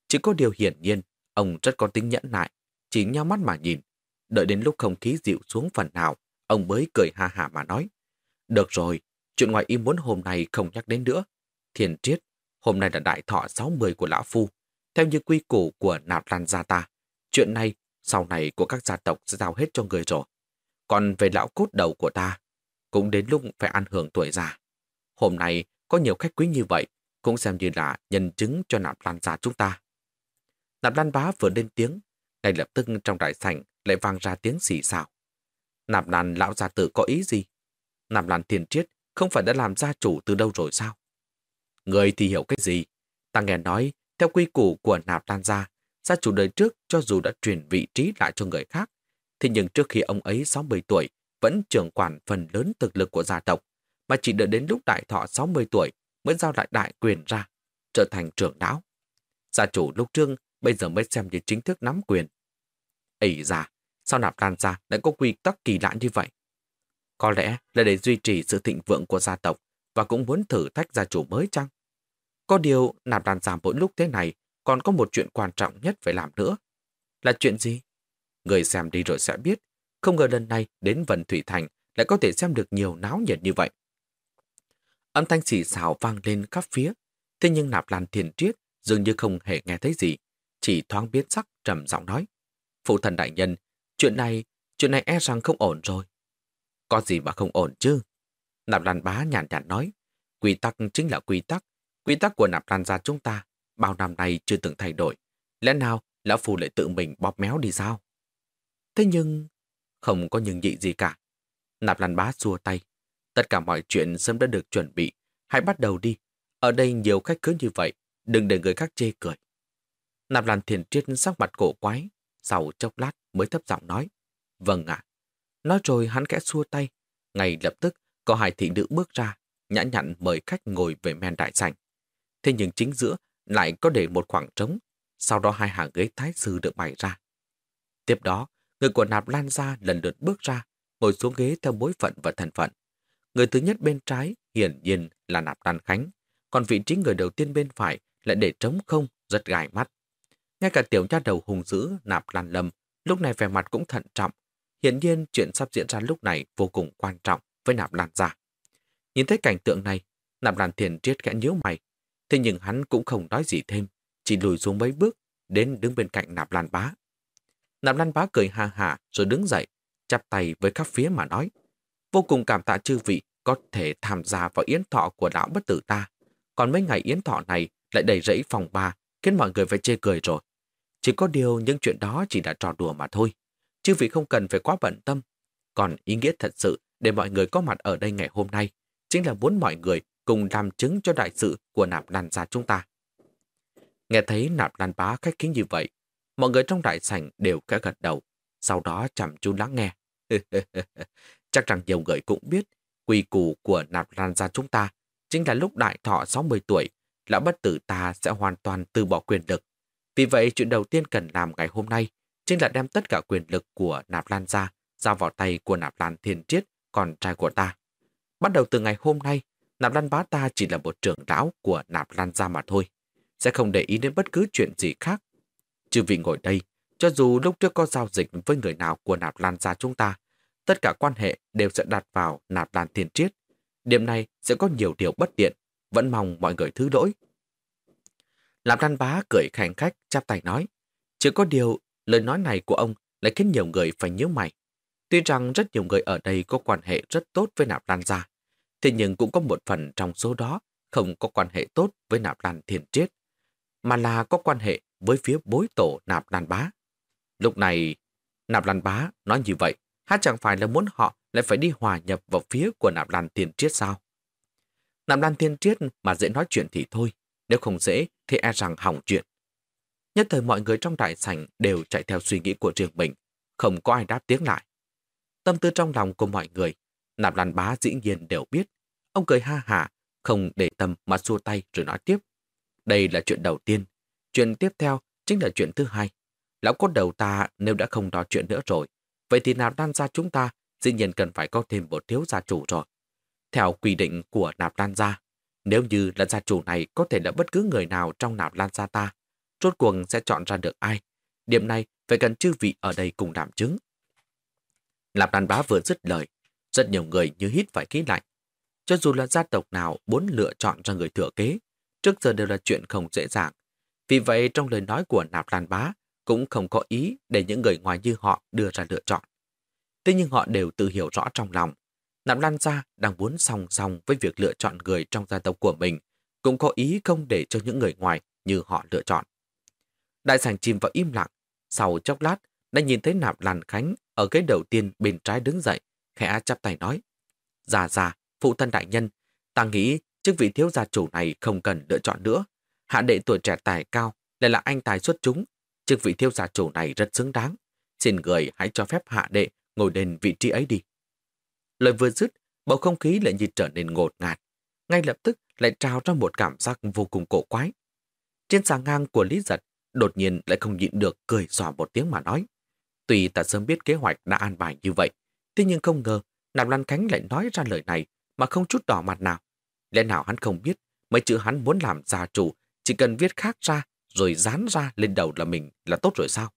A: Chỉ có điều hiển nhiên, ông rất có tính nhẫn nại, chỉ nhau mắt mà nhìn. Đợi đến lúc không khí dịu xuống phần nào, ông mới cười ha hả mà nói. Được rồi, chuyện ngoài ý muốn hôm nay không nhắc đến nữa. Thiền triết, hôm nay là đại thọ 60 của Lão Phu. Theo như quy củ của nạp lan gia ta, chuyện này sau này của các gia tộc sẽ giao hết cho người rồi. Còn về lão cốt đầu của ta, cũng đến lúc phải ăn hưởng tuổi già. Hôm nay có nhiều khách quý như vậy, cũng xem như là nhân chứng cho nạp lan gia chúng ta. Nạp lan bá vừa lên tiếng, ngay lập tức trong đại sảnh lại vang ra tiếng xì xào. Nạp lan lão gia tử có ý gì? Nạp lan thiền triết không phải đã làm gia chủ từ đâu rồi sao? Người thì hiểu cái gì? Ta nghe nói, theo quy củ của nạp lan gia, gia chủ đời trước cho dù đã truyền vị trí lại cho người khác, Thế nhưng trước khi ông ấy 60 tuổi, vẫn trưởng quản phần lớn thực lực của gia tộc, mà chỉ đợi đến lúc đại thọ 60 tuổi mới giao lại đại quyền ra, trở thành trưởng lão. Gia chủ lúc trương bây giờ mới xem như chính thức nắm quyền. Ây già, sao nạp lan gia lại có quy tắc kỳ lạ như vậy? Có lẽ là để duy trì sự thịnh vượng của gia tộc và cũng muốn thử thách gia chủ mới chăng? Có điều nạp đàn giảm mỗi lúc thế này còn có một chuyện quan trọng nhất phải làm nữa. Là chuyện gì? Người xem đi rồi sẽ biết, không ngờ lần này đến Vân Thủy Thành lại có thể xem được nhiều náo nhiệt như vậy. Âm thanh xì xào vang lên khắp phía, thế nhưng nạp lan thiền triết dường như không hề nghe thấy gì, chỉ thoáng biến sắc trầm giọng nói. Phụ thần đại nhân, chuyện này, chuyện này e rằng không ổn rồi. Có gì mà không ổn chứ? Nạp lan bá nhàn nhạt nói, quy tắc chính là quy tắc, quy tắc của nạp lan gia chúng ta, bao năm nay chưa từng thay đổi. Lẽ nào lão phù lại tự mình bóp méo đi sao? Thế nhưng, không có nhưng gì gì cả. Nạp Lan Bá xua tay. Tất cả mọi chuyện sớm đã được chuẩn bị. Hãy bắt đầu đi. Ở đây nhiều khách cứ như vậy. Đừng để người khác chê cười. Nạp Lan Thiền Triết sắc mặt cổ quái. Sau chốc lát mới thấp giọng nói. Vâng ạ. Nói rồi hắn kẽ xua tay. Ngay lập tức có hai thị nữ bước ra. Nhã nhặn mời khách ngồi về men đại sảnh. Thế nhưng chính giữa lại có để một khoảng trống. Sau đó hai hàng ghế thái sư được bày ra. Tiếp đó, Người của nạp lan ra lần lượt bước ra, ngồi xuống ghế theo bối phận và thân phận. Người thứ nhất bên trái hiển nhiên là nạp lan khánh, còn vị trí người đầu tiên bên phải lại để trống không, rất gài mắt. Ngay cả tiểu nha đầu hùng dữ nạp lan lâm, lúc này vẻ mặt cũng thận trọng. Hiện nhiên chuyện sắp diễn ra lúc này vô cùng quan trọng với nạp lan gia. Nhìn thấy cảnh tượng này, nạp lan thiền triết khẽ nhíu mày. Thế nhưng hắn cũng không nói gì thêm, chỉ lùi xuống mấy bước, đến đứng bên cạnh nạp lan bá. Nạp lan bá cười ha hà rồi đứng dậy, chắp tay với khắp phía mà nói. Vô cùng cảm tạ chư vị có thể tham gia vào yến thọ của lão bất tử ta. Còn mấy ngày yến thọ này lại đầy rẫy phòng ba, khiến mọi người phải chê cười rồi. Chỉ có điều những chuyện đó chỉ là trò đùa mà thôi chứ vì không cần phải quá bận tâm. Còn ý nghĩa thật sự để mọi người có mặt ở đây ngày hôm nay chính là muốn mọi người cùng làm chứng cho đại sự của nạp lan gia chúng ta. Nghe thấy nạp lan bá khách khí như vậy, mọi người trong đại sảnh đều cả gật đầu, sau đó chậm chú lắng nghe. Chắc rằng nhiều người cũng biết quy củ của nạp lan gia chúng ta chính là lúc đại thọ 60 tuổi, lão bất tử ta sẽ hoàn toàn từ bỏ quyền lực. Vì vậy, chuyện đầu tiên cần làm ngày hôm nay chính là đem tất cả quyền lực của nạp lan ra, giao vào tay của nạp lan thiên triết, con trai của ta. Bắt đầu từ ngày hôm nay, nạp lan bá ta chỉ là một trưởng lão của nạp lan gia mà thôi. Sẽ không để ý đến bất cứ chuyện gì khác. Chư vị ngồi đây, cho dù lúc trước có giao dịch với người nào của nạp lan gia chúng ta, tất cả quan hệ đều sẽ đặt vào nạp lan thiên triết. Điểm này sẽ có nhiều điều bất tiện, vẫn mong mọi người thứ lỗi. Nạp lan bá cười khảnh khách, chắp tay nói. Chỉ có điều, lời nói này của ông lại khiến nhiều người phải nhớ mày. Tuy rằng rất nhiều người ở đây có quan hệ rất tốt với nạp lan gia, thế nhưng cũng có một phần trong số đó không có quan hệ tốt với nạp lan thiên triết, mà là có quan hệ với phía bối tổ nạp lan bá. Lúc này, nạp lan bá nói như vậy Hát chẳng phải là muốn họ lại phải đi hòa nhập vào phía của nạp lan thiên triết sao? Nạp lan thiên triết mà dễ nói chuyện thì thôi, nếu không dễ thì e rằng hỏng chuyện. Nhất thời mọi người trong đại sảnh đều chạy theo suy nghĩ của riêng mình, không có ai đáp tiếng lại. Tâm tư trong lòng của mọi người, nạp lan bá dĩ nhiên đều biết. Ông cười ha hả, không để tâm mà xua tay rồi nói tiếp. Đây là chuyện đầu tiên. Chuyện tiếp theo chính là chuyện thứ hai. Lão cốt đầu ta nếu đã không nói chuyện nữa rồi, Vậy thì nạp lan gia chúng ta dĩ nhiên cần phải có thêm một thiếu gia chủ rồi. Theo quy định của nạp lan gia, nếu như là gia chủ này có thể là bất cứ người nào trong nạp lan gia ta, rốt cuộc sẽ chọn ra được ai. Điểm này phải cần chư vị ở đây cùng đảm chứng. Nạp Đàn bá vừa dứt lời, rất nhiều người như hít phải khí lạnh. Cho dù là gia tộc nào muốn lựa chọn ra người thừa kế, trước giờ đều là chuyện không dễ dàng. Vì vậy trong lời nói của nạp Đàn bá cũng không có ý để những người ngoài như họ đưa ra lựa chọn. Thế nhưng họ đều tự hiểu rõ trong lòng. Nạp Lan Gia đang muốn song song với việc lựa chọn người trong gia tộc của mình, cũng có ý không để cho những người ngoài như họ lựa chọn. Đại sảnh chìm vào im lặng, sau chốc lát đã nhìn thấy Nạp làn Khánh ở cái đầu tiên bên trái đứng dậy, khẽ chắp tay nói. Già già, phụ thân đại nhân, ta nghĩ chức vị thiếu gia chủ này không cần lựa chọn nữa. Hạ đệ tuổi trẻ tài cao, lại là anh tài xuất chúng, chức vị thiếu gia chủ này rất xứng đáng. Xin người hãy cho phép hạ đệ ngồi lên vị trí ấy đi. Lời vừa dứt, bầu không khí lại như trở nên ngột ngạt. Ngay lập tức lại trào ra một cảm giác vô cùng cổ quái. Trên sàng ngang của Lý Giật, đột nhiên lại không nhịn được cười xòa một tiếng mà nói. Tuy ta sớm biết kế hoạch đã an bài như vậy, thế nhưng không ngờ Nạp Lan Khánh lại nói ra lời này mà không chút đỏ mặt nào. Lẽ nào hắn không biết mấy chữ hắn muốn làm gia chủ chỉ cần viết khác ra rồi dán ra lên đầu là mình là tốt rồi sao?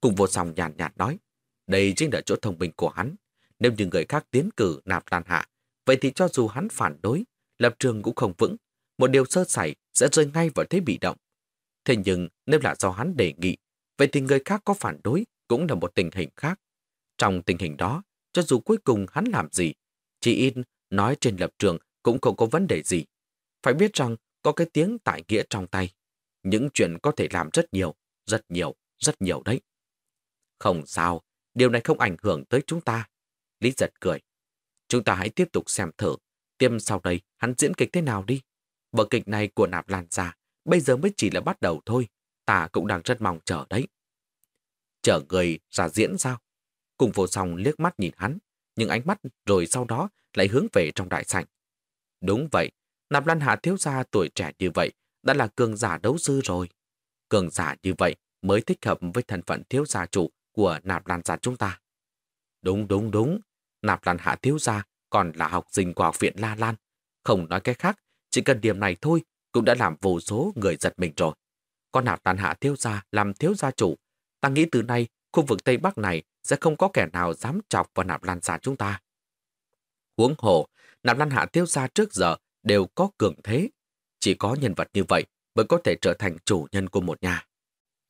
A: Cùng vô song nhàn nhạt, nhạt nói, đây chính là chỗ thông minh của hắn. Nếu như người khác tiến cử nạp lan hạ, vậy thì cho dù hắn phản đối, lập trường cũng không vững, một điều sơ sẩy sẽ rơi ngay vào thế bị động. Thế nhưng nếu là do hắn đề nghị, vậy thì người khác có phản đối cũng là một tình hình khác. Trong tình hình đó, cho dù cuối cùng hắn làm gì, chỉ in nói trên lập trường cũng không có vấn đề gì. Phải biết rằng có cái tiếng tại nghĩa trong tay. Những chuyện có thể làm rất nhiều, rất nhiều, rất nhiều đấy. Không sao, điều này không ảnh hưởng tới chúng ta. Lý giật cười. Chúng ta hãy tiếp tục xem thử, tiêm sau đây hắn diễn kịch thế nào đi. Vở kịch này của nạp lan ra, bây giờ mới chỉ là bắt đầu thôi. Ta cũng đang rất mong chờ đấy. Chờ người ra diễn sao? Cùng vô song liếc mắt nhìn hắn, nhưng ánh mắt rồi sau đó lại hướng về trong đại sảnh. Đúng vậy, nạp lan hạ thiếu gia tuổi trẻ như vậy đã là cường giả đấu sư rồi. Cường giả như vậy mới thích hợp với thân phận thiếu gia chủ của nạp lan gia chúng ta. Đúng đúng đúng, nạp lan hạ thiếu gia còn là học sinh của học viện La Lan. Không nói cái khác, Chỉ cần điểm này thôi cũng đã làm vô số người giật mình rồi. Con nào tàn hạ thiếu gia làm thiếu gia chủ. Ta nghĩ từ nay, khu vực Tây Bắc này sẽ không có kẻ nào dám chọc vào nạp lan gia chúng ta. Huống hồ, nạp lan hạ thiếu gia trước giờ đều có cường thế. Chỉ có nhân vật như vậy mới có thể trở thành chủ nhân của một nhà.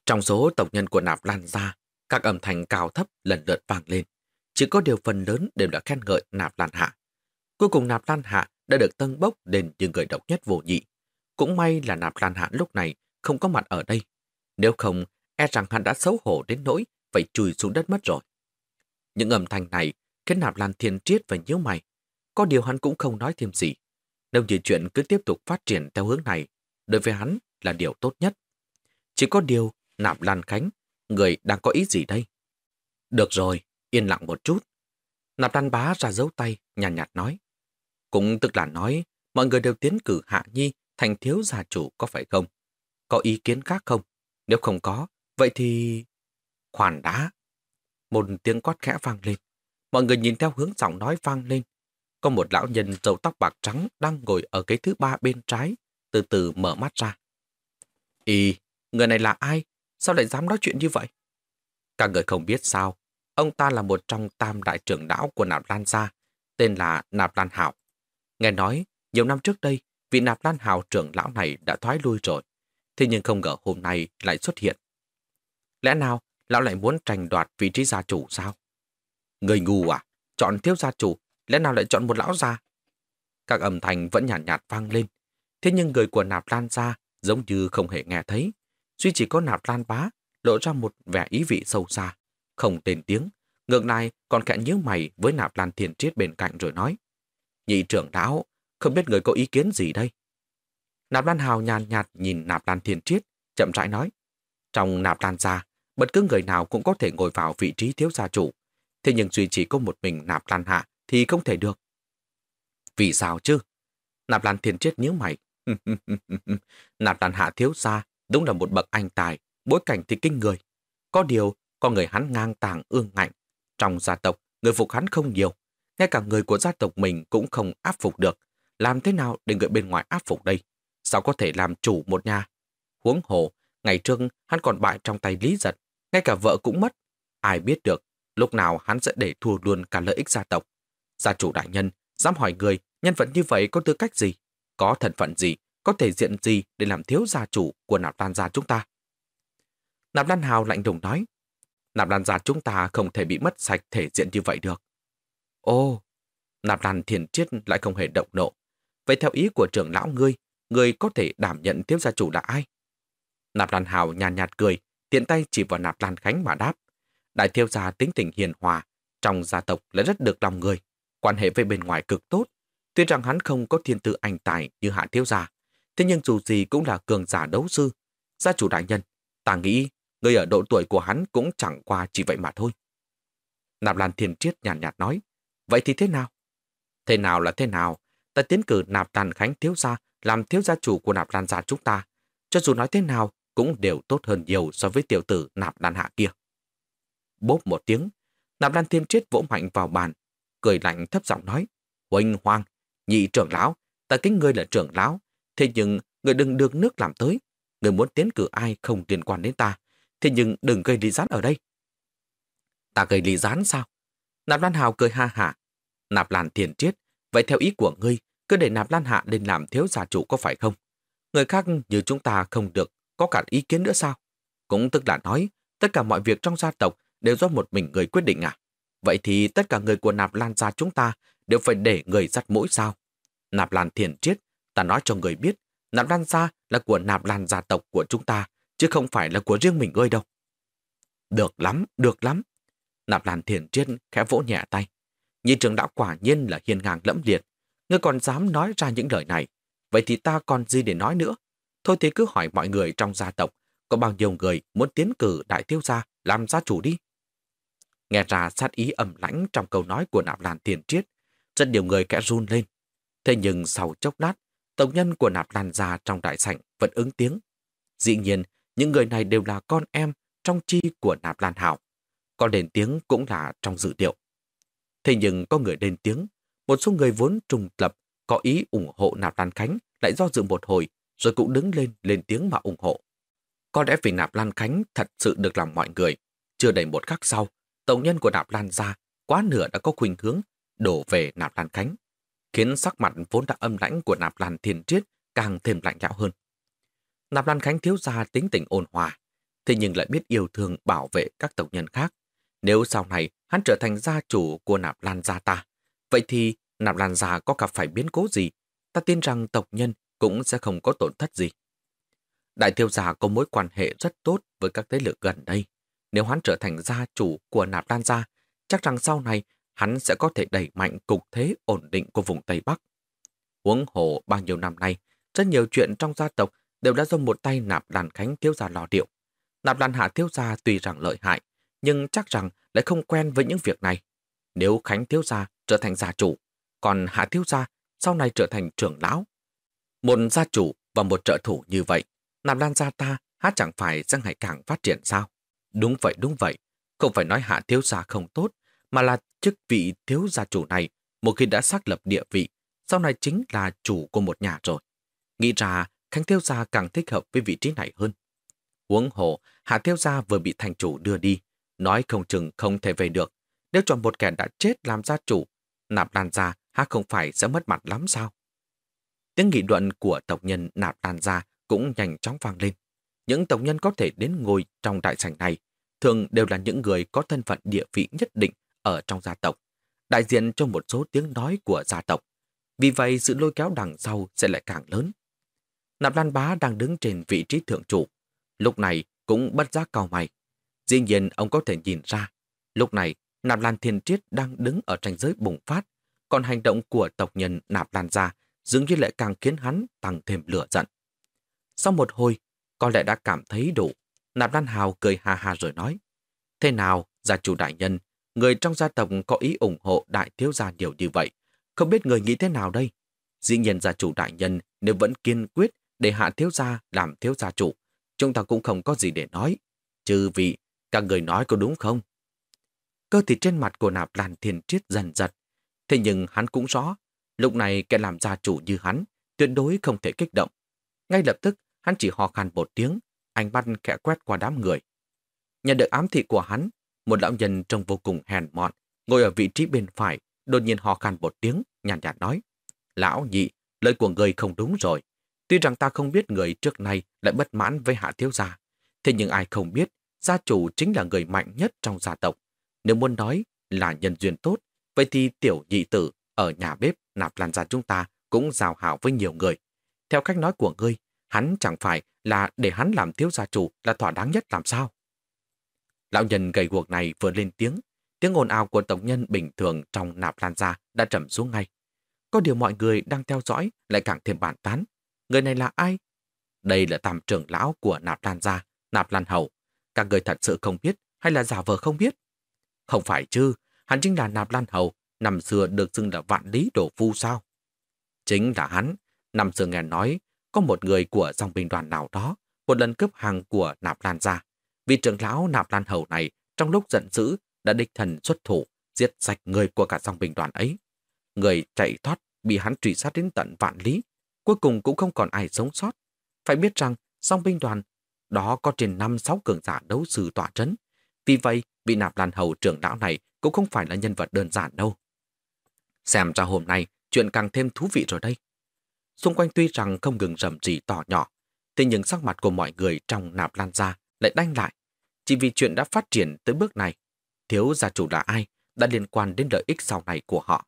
A: Trong số tộc nhân của nạp lan gia, các âm thanh cao thấp lần lượt vang lên. Chỉ có điều phần lớn đều đã khen ngợi nạp lan hạ. Cuối cùng nạp lan hạ đã được tân bốc lên như người độc nhất vô nhị. Cũng may là nạp lan hạn lúc này không có mặt ở đây. Nếu không, e rằng hắn đã xấu hổ đến nỗi phải chùi xuống đất mất rồi. Những âm thanh này khiến nạp lan thiên triết và nhíu mày. Có điều hắn cũng không nói thêm gì. Nếu như chuyện cứ tiếp tục phát triển theo hướng này, đối với hắn là điều tốt nhất. Chỉ có điều, nạp lan khánh, người đang có ý gì đây? Được rồi, yên lặng một chút. Nạp lan bá ra dấu tay, nhàn nhạt, nhạt nói. Cũng tức là nói, mọi người đều tiến cử Hạ Nhi thành thiếu gia chủ có phải không? Có ý kiến khác không? Nếu không có, vậy thì... Khoản đá. Một tiếng quát khẽ vang lên. Mọi người nhìn theo hướng giọng nói vang lên. Có một lão nhân râu tóc bạc trắng đang ngồi ở cái thứ ba bên trái, từ từ mở mắt ra. Ý, người này là ai? Sao lại dám nói chuyện như vậy? cả người không biết sao. Ông ta là một trong tam đại trưởng lão của Nạp Lan Gia, tên là Nạp Lan Hảo. Nghe nói, nhiều năm trước đây, vị Nạp Lan hào trưởng lão này đã thoái lui rồi. Thế nhưng không ngờ hôm nay lại xuất hiện. Lẽ nào lão lại muốn tranh đoạt vị trí gia chủ sao? Người ngu à? Chọn thiếu gia chủ, lẽ nào lại chọn một lão gia? Các âm thanh vẫn nhàn nhạt, nhạt vang lên. Thế nhưng người của nạp lan gia giống như không hề nghe thấy. Duy chỉ có nạp lan bá lộ ra một vẻ ý vị sâu xa. Không tên tiếng, ngược lại còn khẽ nhớ mày với nạp lan thiền triết bên cạnh rồi nói. Nhị trưởng lão, không biết người có ý kiến gì đây? Nạp Lan Hào nhàn nhạt nhìn Nạp Lan Thiên Triết, chậm rãi nói. Trong Nạp Lan gia, bất cứ người nào cũng có thể ngồi vào vị trí thiếu gia chủ. Thế nhưng duy chỉ có một mình Nạp Lan Hạ thì không thể được. Vì sao chứ? Nạp Lan Thiên Triết nhíu mày. Nạp Lan Hạ thiếu gia đúng là một bậc anh tài, bối cảnh thì kinh người. Có điều, con người hắn ngang tàng ương ngạnh. Trong gia tộc, người phục hắn không nhiều. Ngay cả người của gia tộc mình cũng không áp phục được. Làm thế nào để người bên ngoài áp phục đây? sao có thể làm chủ một nhà. Huống hồ, ngày trước hắn còn bại trong tay Lý Giật, ngay cả vợ cũng mất. Ai biết được, lúc nào hắn sẽ để thua luôn cả lợi ích gia tộc. Gia chủ đại nhân, dám hỏi người, nhân vật như vậy có tư cách gì? Có thân phận gì? Có thể diện gì để làm thiếu gia chủ của nạp lan gia chúng ta? Nạp lan hào lạnh lùng nói, nạp lan gia chúng ta không thể bị mất sạch thể diện như vậy được. Ô, nạp lan thiền triết lại không hề động nộ. Vậy theo ý của trưởng lão ngươi, người có thể đảm nhận thiếu gia chủ là ai? Nạp Lan Hào nhàn nhạt, nhạt cười, tiện tay chỉ vào Nạp Lan Khánh mà đáp. Đại thiếu gia tính tình hiền hòa, trong gia tộc lại rất được lòng người, quan hệ với bên ngoài cực tốt. Tuy rằng hắn không có thiên tư anh tài như hạ thiếu gia, thế nhưng dù gì cũng là cường giả đấu sư. Gia chủ đại nhân, ta nghĩ người ở độ tuổi của hắn cũng chẳng qua chỉ vậy mà thôi. Nạp Lan Thiên Triết nhàn nhạt, nhạt nói, vậy thì thế nào? Thế nào là thế nào? Ta tiến cử Nạp đàn Khánh thiếu gia làm thiếu gia chủ của nạp đàn gia chúng ta, cho dù nói thế nào cũng đều tốt hơn nhiều so với tiểu tử nạp đàn hạ kia. Bốp một tiếng, nạp đàn thiên triết vỗ mạnh vào bàn, cười lạnh thấp giọng nói, Huỳnh hoang nhị trưởng lão, ta kính ngươi là trưởng lão, thế nhưng người đừng được nước làm tới, người muốn tiến cử ai không liên quan đến ta, thế nhưng đừng gây lý gián ở đây. Ta gây lý gián sao? Nạp Lan Hào cười ha hả. Nạp Lan Thiền Triết, vậy theo ý của ngươi, cứ để nạp lan hạ lên làm thiếu gia chủ có phải không? Người khác như chúng ta không được, có cả ý kiến nữa sao? Cũng tức là nói, tất cả mọi việc trong gia tộc đều do một mình người quyết định à? Vậy thì tất cả người của nạp lan gia chúng ta đều phải để người dắt mũi sao? Nạp lan thiền triết, ta nói cho người biết, nạp lan gia là của nạp lan gia tộc của chúng ta, chứ không phải là của riêng mình ơi đâu. Được lắm, được lắm. Nạp lan thiền triết khẽ vỗ nhẹ tay. Nhi trường đã quả nhiên là hiền ngang lẫm liệt, Ngươi còn dám nói ra những lời này. Vậy thì ta còn gì để nói nữa? Thôi thì cứ hỏi mọi người trong gia tộc, có bao nhiêu người muốn tiến cử đại tiêu gia làm gia chủ đi? Nghe ra sát ý ẩm lãnh trong câu nói của nạp lan tiền triết, rất nhiều người kẽ run lên. Thế nhưng sau chốc lát, tổng nhân của nạp lan gia trong đại sảnh vẫn ứng tiếng. Dĩ nhiên, những người này đều là con em trong chi của nạp lan hảo. Còn đền tiếng cũng là trong dự điệu. Thế nhưng có người lên tiếng một số người vốn trùng lập có ý ủng hộ Nạp Lan Khánh lại do dự một hồi, rồi cũng đứng lên lên tiếng mà ủng hộ. Có lẽ vì Nạp Lan Khánh thật sự được lòng mọi người. Chưa đầy một khắc sau, tổng nhân của Nạp Lan ra quá nửa đã có khuynh hướng đổ về Nạp Lan Khánh, khiến sắc mặt vốn đã âm lãnh của Nạp Lan Thiên Triết càng thêm lạnh lẽo hơn. Nạp Lan Khánh thiếu gia tính tình ôn hòa, thế nhưng lại biết yêu thương bảo vệ các tộc nhân khác. Nếu sau này hắn trở thành gia chủ của Nạp Lan gia ta, vậy thì Nạp Lan gia có gặp phải biến cố gì? Ta tin rằng tộc nhân cũng sẽ không có tổn thất gì. Đại thiêu gia có mối quan hệ rất tốt với các thế lực gần đây. Nếu hắn trở thành gia chủ của Nạp Lan gia, chắc rằng sau này hắn sẽ có thể đẩy mạnh cục thế ổn định của vùng Tây Bắc. Huống hồ bao nhiêu năm nay, rất nhiều chuyện trong gia tộc đều đã do một tay Nạp Lan Khánh thiếu gia lò điệu. Nạp Lan Hạ thiếu gia tuy rằng lợi hại, nhưng chắc rằng lại không quen với những việc này. Nếu Khánh thiếu gia trở thành gia chủ, còn Hạ thiếu gia sau này trở thành trưởng lão. Một gia chủ và một trợ thủ như vậy, Nam Lan gia ta hát chẳng phải sẽ ngày càng phát triển sao? Đúng vậy, đúng vậy. Không phải nói Hạ thiếu gia không tốt, mà là chức vị thiếu gia chủ này, một khi đã xác lập địa vị, sau này chính là chủ của một nhà rồi. Nghĩ ra, Khánh thiếu gia càng thích hợp với vị trí này hơn. Huống hồ, Hạ thiếu gia vừa bị thành chủ đưa đi, nói không chừng không thể về được. Nếu chọn một kẻ đã chết làm gia chủ, nạp đàn gia há không phải sẽ mất mặt lắm sao? Tiếng nghị luận của tộc nhân nạp đàn gia cũng nhanh chóng vang lên. Những tộc nhân có thể đến ngồi trong đại sảnh này thường đều là những người có thân phận địa vị nhất định ở trong gia tộc, đại diện cho một số tiếng nói của gia tộc. Vì vậy sự lôi kéo đằng sau sẽ lại càng lớn. Nạp Lan Bá đang đứng trên vị trí thượng chủ. Lúc này cũng bất giác cao mày. Dĩ nhiên ông có thể nhìn ra. Lúc này Nạp Lan Thiên Triết đang đứng ở tranh giới bùng phát. Còn hành động của tộc nhân Nạp Lan gia dường như lại càng khiến hắn tăng thêm lửa giận. Sau một hồi, có lẽ đã cảm thấy đủ. Nạp Lan Hào cười ha ha rồi nói. Thế nào, gia chủ đại nhân, người trong gia tộc có ý ủng hộ đại thiếu gia nhiều như vậy. Không biết người nghĩ thế nào đây? Dĩ nhiên gia chủ đại nhân nếu vẫn kiên quyết để hạ thiếu gia làm thiếu gia chủ, chúng ta cũng không có gì để nói. Trừ vì, các người nói có đúng không? Cơ thì trên mặt của nạp lan thiên triết dần giật. Thế nhưng hắn cũng rõ, lúc này kẻ làm gia chủ như hắn, tuyệt đối không thể kích động. Ngay lập tức, hắn chỉ ho khăn một tiếng, ánh mắt khẽ quét qua đám người. Nhận được ám thị của hắn, một lão nhân trông vô cùng hèn mọn, ngồi ở vị trí bên phải, đột nhiên ho khăn một tiếng, nhàn nhạt nói. Lão nhị, lời của người không đúng rồi. Tuy rằng ta không biết người trước nay lại bất mãn với hạ thiếu gia, thế nhưng ai không biết gia chủ chính là người mạnh nhất trong gia tộc. Nếu muốn nói là nhân duyên tốt, vậy thì tiểu nhị tử ở nhà bếp nạp lan gia chúng ta cũng giao hảo với nhiều người. Theo cách nói của ngươi, hắn chẳng phải là để hắn làm thiếu gia chủ là thỏa đáng nhất làm sao? Lão nhân gầy guộc này vừa lên tiếng, tiếng ồn ào của tổng nhân bình thường trong nạp lan gia đã trầm xuống ngay. Có điều mọi người đang theo dõi lại càng thêm bản tán. Người này là ai? Đây là tam trưởng lão của nạp lan gia, nạp lan hầu. Các người thật sự không biết hay là giả vờ không biết? Không phải chứ, hắn chính là nạp lan hầu, năm xưa được xưng là vạn lý đổ phu sao? Chính là hắn, năm xưa nghe nói có một người của dòng binh đoàn nào đó một lần cướp hàng của nạp lan gia. Vị trưởng lão nạp lan hầu này trong lúc giận dữ đã đích thần xuất thủ giết sạch người của cả dòng binh đoàn ấy. Người chạy thoát bị hắn truy sát đến tận vạn lý. Cuối cùng cũng không còn ai sống sót. Phải biết rằng dòng binh đoàn đó có trên 5-6 cường giả đấu sư tỏa trấn. Vì vậy, vị nạp lan hầu trưởng lão này cũng không phải là nhân vật đơn giản đâu. Xem ra hôm nay, chuyện càng thêm thú vị rồi đây. Xung quanh tuy rằng không ngừng rầm rì tỏ nhỏ, thế nhưng sắc mặt của mọi người trong nạp lan ra lại đanh lại. Chỉ vì chuyện đã phát triển tới bước này, thiếu gia chủ là ai đã liên quan đến lợi ích sau này của họ.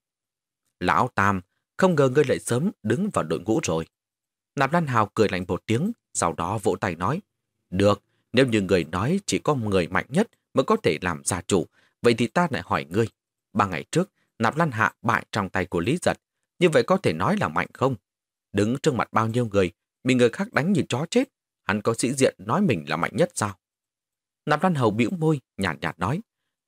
A: Lão Tam, không ngờ ngươi lại sớm đứng vào đội ngũ rồi. Nạp Lan Hào cười lạnh một tiếng, sau đó vỗ tay nói, được, nếu như người nói chỉ có người mạnh nhất mới có thể làm gia chủ, vậy thì ta lại hỏi ngươi. Ba ngày trước, Nạp Lan Hạ bại trong tay của Lý Giật, như vậy có thể nói là mạnh không? Đứng trước mặt bao nhiêu người, bị người khác đánh như chó chết, hắn có sĩ diện nói mình là mạnh nhất sao? Nạp Lan Hầu bĩu môi, nhàn nhạt, nhạt nói,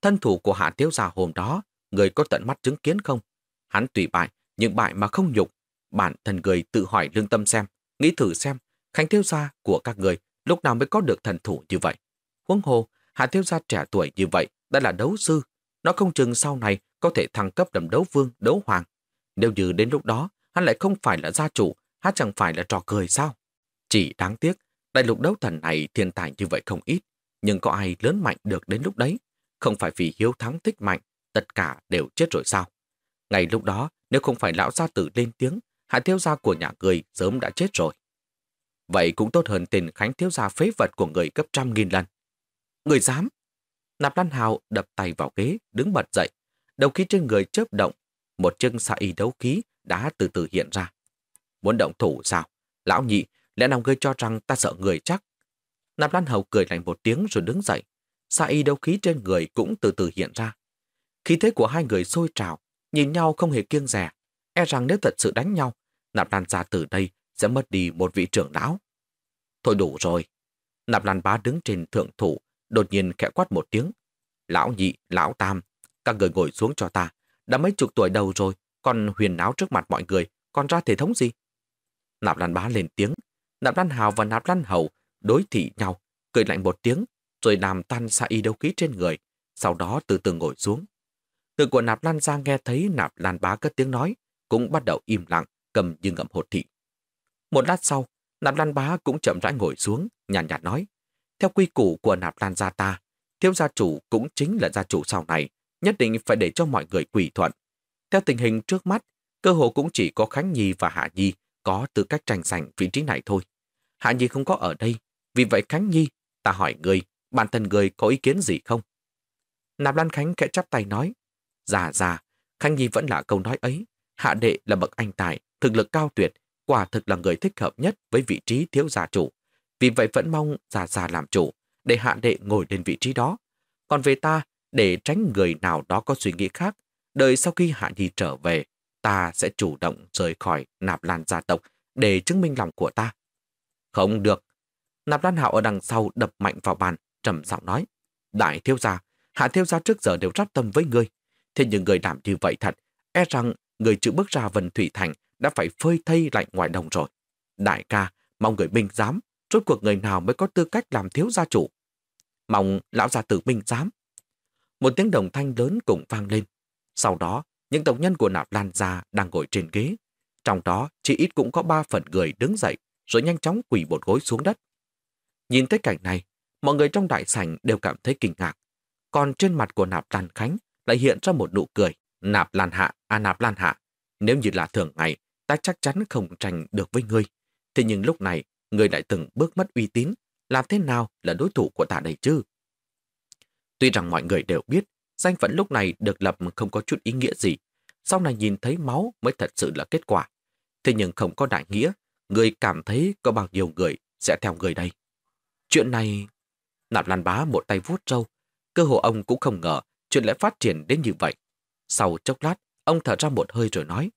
A: thân thủ của Hạ Tiếu Gia hôm đó, người có tận mắt chứng kiến không? Hắn tùy bại, nhưng bại mà không nhục. Bản thân người tự hỏi lương tâm xem, nghĩ thử xem, Khánh Tiếu Gia của các người lúc nào mới có được thần thủ như vậy. Huống hồ, Hạ thiếu Gia trẻ tuổi như vậy đã là đấu sư, nó không chừng sau này có thể thăng cấp làm đấu vương, đấu hoàng. Nếu như đến lúc đó, hắn lại không phải là gia chủ, hát chẳng phải là trò cười sao? Chỉ đáng tiếc, đại lục đấu thần này thiên tài như vậy không ít, nhưng có ai lớn mạnh được đến lúc đấy? Không phải vì hiếu thắng thích mạnh, tất cả đều chết rồi sao? Ngày lúc đó, nếu không phải lão gia tử lên tiếng, hạ thiếu gia của nhà người sớm đã chết rồi. Vậy cũng tốt hơn tên Khánh thiếu gia phế vật của người cấp trăm nghìn lần. Người dám! Nạp Lan Hào đập tay vào ghế, đứng bật dậy. Đầu khí trên người chớp động, một chân xa y đấu khí đã từ từ hiện ra. Muốn động thủ sao? Lão nhị, lẽ nào ngươi cho rằng ta sợ người chắc? Nạp Lan Hầu cười lạnh một tiếng rồi đứng dậy. Xa y đấu khí trên người cũng từ từ hiện ra. Khí thế của hai người sôi trào, nhìn nhau không hề kiêng rẻ. E rằng nếu thật sự đánh nhau, Nạp Lan ra từ đây sẽ mất đi một vị trưởng lão. Thôi đủ rồi. Nạp Lan bá đứng trên thượng thủ, đột nhiên khẽ quát một tiếng. Lão nhị, lão tam, các người ngồi xuống cho ta. Đã mấy chục tuổi đầu rồi, còn huyền náo trước mặt mọi người, còn ra thể thống gì? Nạp Lan bá lên tiếng. Nạp Lan hào và Nạp Lan hầu đối thị nhau, cười lạnh một tiếng, rồi làm tan xa y đấu khí trên người, sau đó từ từ ngồi xuống. Từ của Nạp Lan Giang nghe thấy Nạp Lan bá cất tiếng nói, cũng bắt đầu im lặng, cầm như ngậm hột thị. Một lát sau, Nạp Lan bá cũng chậm rãi ngồi xuống, nhàn nhạt, nhạt nói, theo quy củ của Nạp Lan gia ta, thiếu gia chủ cũng chính là gia chủ sau này, nhất định phải để cho mọi người quỷ thuận. Theo tình hình trước mắt, cơ hội cũng chỉ có Khánh Nhi và Hạ Nhi có tư cách tranh giành vị trí này thôi. Hạ Nhi không có ở đây, vì vậy Khánh Nhi, ta hỏi người, bản thân người có ý kiến gì không? Nạp Lan Khánh kẽ chắp tay nói, Già già, Khánh Nhi vẫn là câu nói ấy. Hạ đệ là bậc anh tài, thực lực cao tuyệt, quả thực là người thích hợp nhất với vị trí thiếu gia chủ. Vì vậy vẫn mong già già làm chủ, để hạ đệ ngồi lên vị trí đó. Còn về ta, để tránh người nào đó có suy nghĩ khác, đợi sau khi Hạ Nhi trở về, ta sẽ chủ động rời khỏi nạp lan gia tộc để chứng minh lòng của ta. Không được. Nạp lan hạo ở đằng sau đập mạnh vào bàn, trầm giọng nói. Đại thiếu gia, hạ thiếu gia trước giờ đều rất tâm với ngươi. Thế nhưng người làm như vậy thật, e rằng người chịu bước ra Vân Thủy Thành đã phải phơi thây lạnh ngoài đồng rồi. Đại ca, mong người binh giám, rốt cuộc người nào mới có tư cách làm thiếu gia chủ. Mong lão gia tử binh giám. Một tiếng đồng thanh lớn cùng vang lên. Sau đó, những tộc nhân của nạp lan gia đang ngồi trên ghế. Trong đó, chỉ ít cũng có ba phần người đứng dậy, rồi nhanh chóng quỳ một gối xuống đất. Nhìn thấy cảnh này, mọi người trong đại sảnh đều cảm thấy kinh ngạc. Còn trên mặt của nạp lan khánh lại hiện ra một nụ cười. Nạp lan hạ, à nạp lan hạ. Nếu như là thường ngày, ta chắc chắn không tranh được với ngươi. Thế nhưng lúc này, ngươi lại từng bước mất uy tín. Làm thế nào là đối thủ của ta đây chứ? Tuy rằng mọi người đều biết, danh phận lúc này được lập không có chút ý nghĩa gì. Sau này nhìn thấy máu mới thật sự là kết quả. Thế nhưng không có đại nghĩa, người cảm thấy có bao nhiêu người sẽ theo người đây. Chuyện này... Nạp Lan Bá một tay vuốt trâu, Cơ hồ ông cũng không ngờ chuyện lại phát triển đến như vậy. Sau chốc lát, ông thở ra một hơi rồi nói,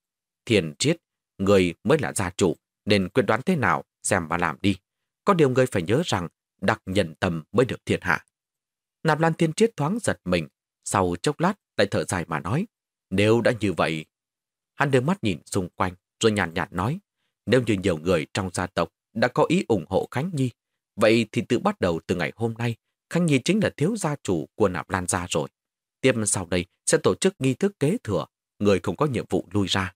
A: Thiền triết, người mới là gia chủ, nên quyết đoán thế nào, xem mà làm đi. Có điều người phải nhớ rằng, đặc nhân tâm mới được thiên hạ. Nạp Lan Thiên Triết thoáng giật mình, sau chốc lát lại thở dài mà nói, nếu đã như vậy... Hắn đưa mắt nhìn xung quanh, rồi nhàn nhạt, nhạt nói, nếu như nhiều người trong gia tộc đã có ý ủng hộ Khánh Nhi, vậy thì từ bắt đầu từ ngày hôm nay, Khánh Nhi chính là thiếu gia chủ của Nạp Lan gia rồi. Tiếp sau đây sẽ tổ chức nghi thức kế thừa, người không có nhiệm vụ lui ra.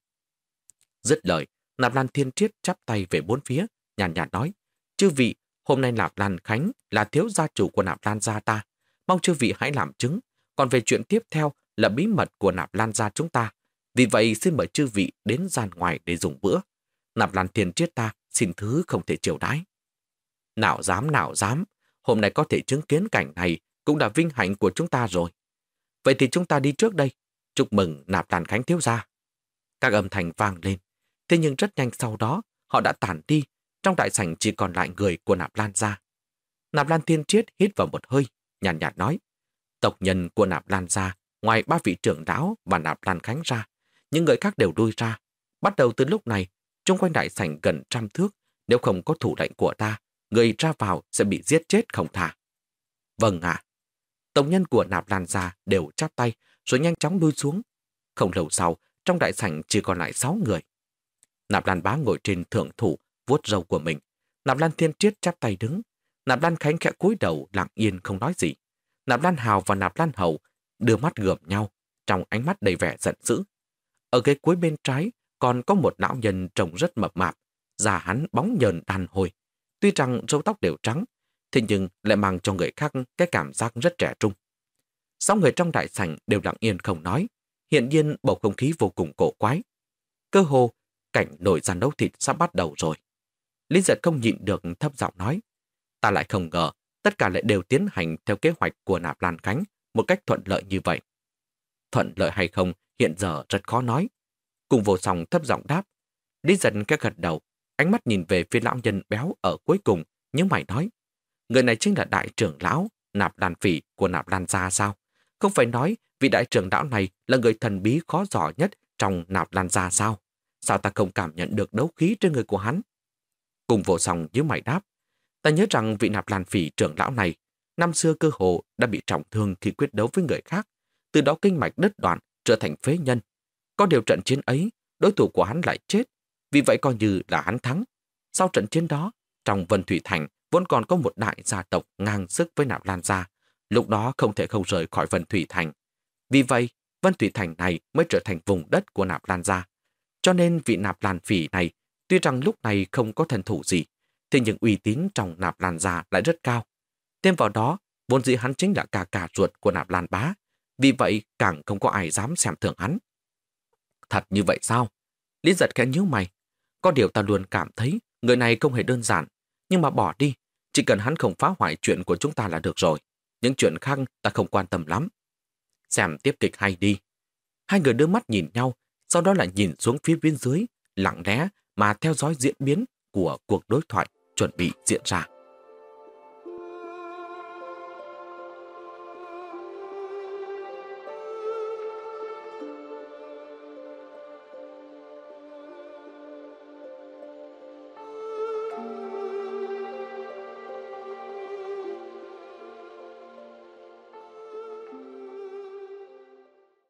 A: Dứt lời, Nạp Lan Thiên Triết chắp tay về bốn phía, nhàn nhạt nói, chư vị, hôm nay Nạp Lan Khánh là thiếu gia chủ của Nạp Lan gia ta, mong chư vị hãy làm chứng, còn về chuyện tiếp theo là bí mật của Nạp Lan gia chúng ta, vì vậy xin mời chư vị đến gian ngoài để dùng bữa. Nạp Lan Thiên Triết ta xin thứ không thể chiều đái. Nào dám nào dám, hôm nay có thể chứng kiến cảnh này cũng là vinh hạnh của chúng ta rồi. Vậy thì chúng ta đi trước đây. Chúc mừng nạp Lan khánh thiếu gia. Các âm thanh vang lên. Thế nhưng rất nhanh sau đó, họ đã tản đi. Trong đại sảnh chỉ còn lại người của nạp lan gia. Nạp lan thiên triết hít vào một hơi, nhàn nhạt, nhạt nói. Tộc nhân của nạp lan gia, ngoài ba vị trưởng đáo và nạp lan khánh ra, những người khác đều đuôi ra. Bắt đầu từ lúc này, chung quanh đại sảnh gần trăm thước, nếu không có thủ lệnh của ta, người ra vào sẽ bị giết chết không thả. Vâng ạ, Tổng nhân của nạp lan ra đều chắp tay rồi nhanh chóng lui xuống. Không lâu sau, trong đại sảnh chỉ còn lại sáu người. Nạp lan bá ngồi trên thượng thủ, vuốt râu của mình. Nạp lan thiên triết chắp tay đứng. Nạp lan khánh khẽ cúi đầu lặng yên không nói gì. Nạp lan hào và nạp lan hậu đưa mắt gượm nhau, trong ánh mắt đầy vẻ giận dữ. Ở ghế cuối bên trái còn có một lão nhân trông rất mập mạp, da hắn bóng nhờn đàn hồi. Tuy rằng râu tóc đều trắng, thế nhưng lại mang cho người khác cái cảm giác rất trẻ trung. Sáu người trong đại sảnh đều lặng yên không nói, hiện nhiên bầu không khí vô cùng cổ quái. Cơ hồ, cảnh nổi gian đấu thịt sắp bắt đầu rồi. Lý giật không nhịn được thấp giọng nói. Ta lại không ngờ, tất cả lại đều tiến hành theo kế hoạch của nạp lan cánh một cách thuận lợi như vậy. Thuận lợi hay không hiện giờ rất khó nói. Cùng vô song thấp giọng đáp. Lý giật các gật đầu, ánh mắt nhìn về phía lão nhân béo ở cuối cùng, nhưng mày nói. Người này chính là đại trưởng lão, nạp lan phỉ của nạp lan gia sao? Không phải nói vị đại trưởng lão này là người thần bí khó giỏ nhất trong nạp lan gia sao? Sao ta không cảm nhận được đấu khí trên người của hắn? Cùng vô song dưới mày đáp. Ta nhớ rằng vị nạp lan phỉ trưởng lão này năm xưa cơ hồ đã bị trọng thương khi quyết đấu với người khác, từ đó kinh mạch đứt đoạn trở thành phế nhân. Có điều trận chiến ấy, đối thủ của hắn lại chết, vì vậy coi như là hắn thắng. Sau trận chiến đó, trong Vân Thủy Thành vốn còn có một đại gia tộc ngang sức với Nạp Lan Gia, lúc đó không thể không rời khỏi Vân Thủy Thành. Vì vậy, Vân Thủy Thành này mới trở thành vùng đất của Nạp Lan Gia. Cho nên vị Nạp làn Phỉ này, tuy rằng lúc này không có thần thủ gì, thế nhưng uy tín trong Nạp làn già lại rất cao. Thêm vào đó, vốn dĩ hắn chính là cả cả ruột của Nạp làn Bá, vì vậy càng không có ai dám xem thường hắn. Thật như vậy sao? Lý giật khẽ nhíu mày. Có điều ta luôn cảm thấy người này không hề đơn giản, nhưng mà bỏ đi, chỉ cần hắn không phá hoại chuyện của chúng ta là được rồi. Những chuyện khác ta không quan tâm lắm. Xem tiếp kịch hay đi. Hai người đưa mắt nhìn nhau, sau đó lại nhìn xuống phía bên dưới, lặng lẽ mà theo dõi diễn biến của cuộc đối thoại chuẩn bị diễn ra.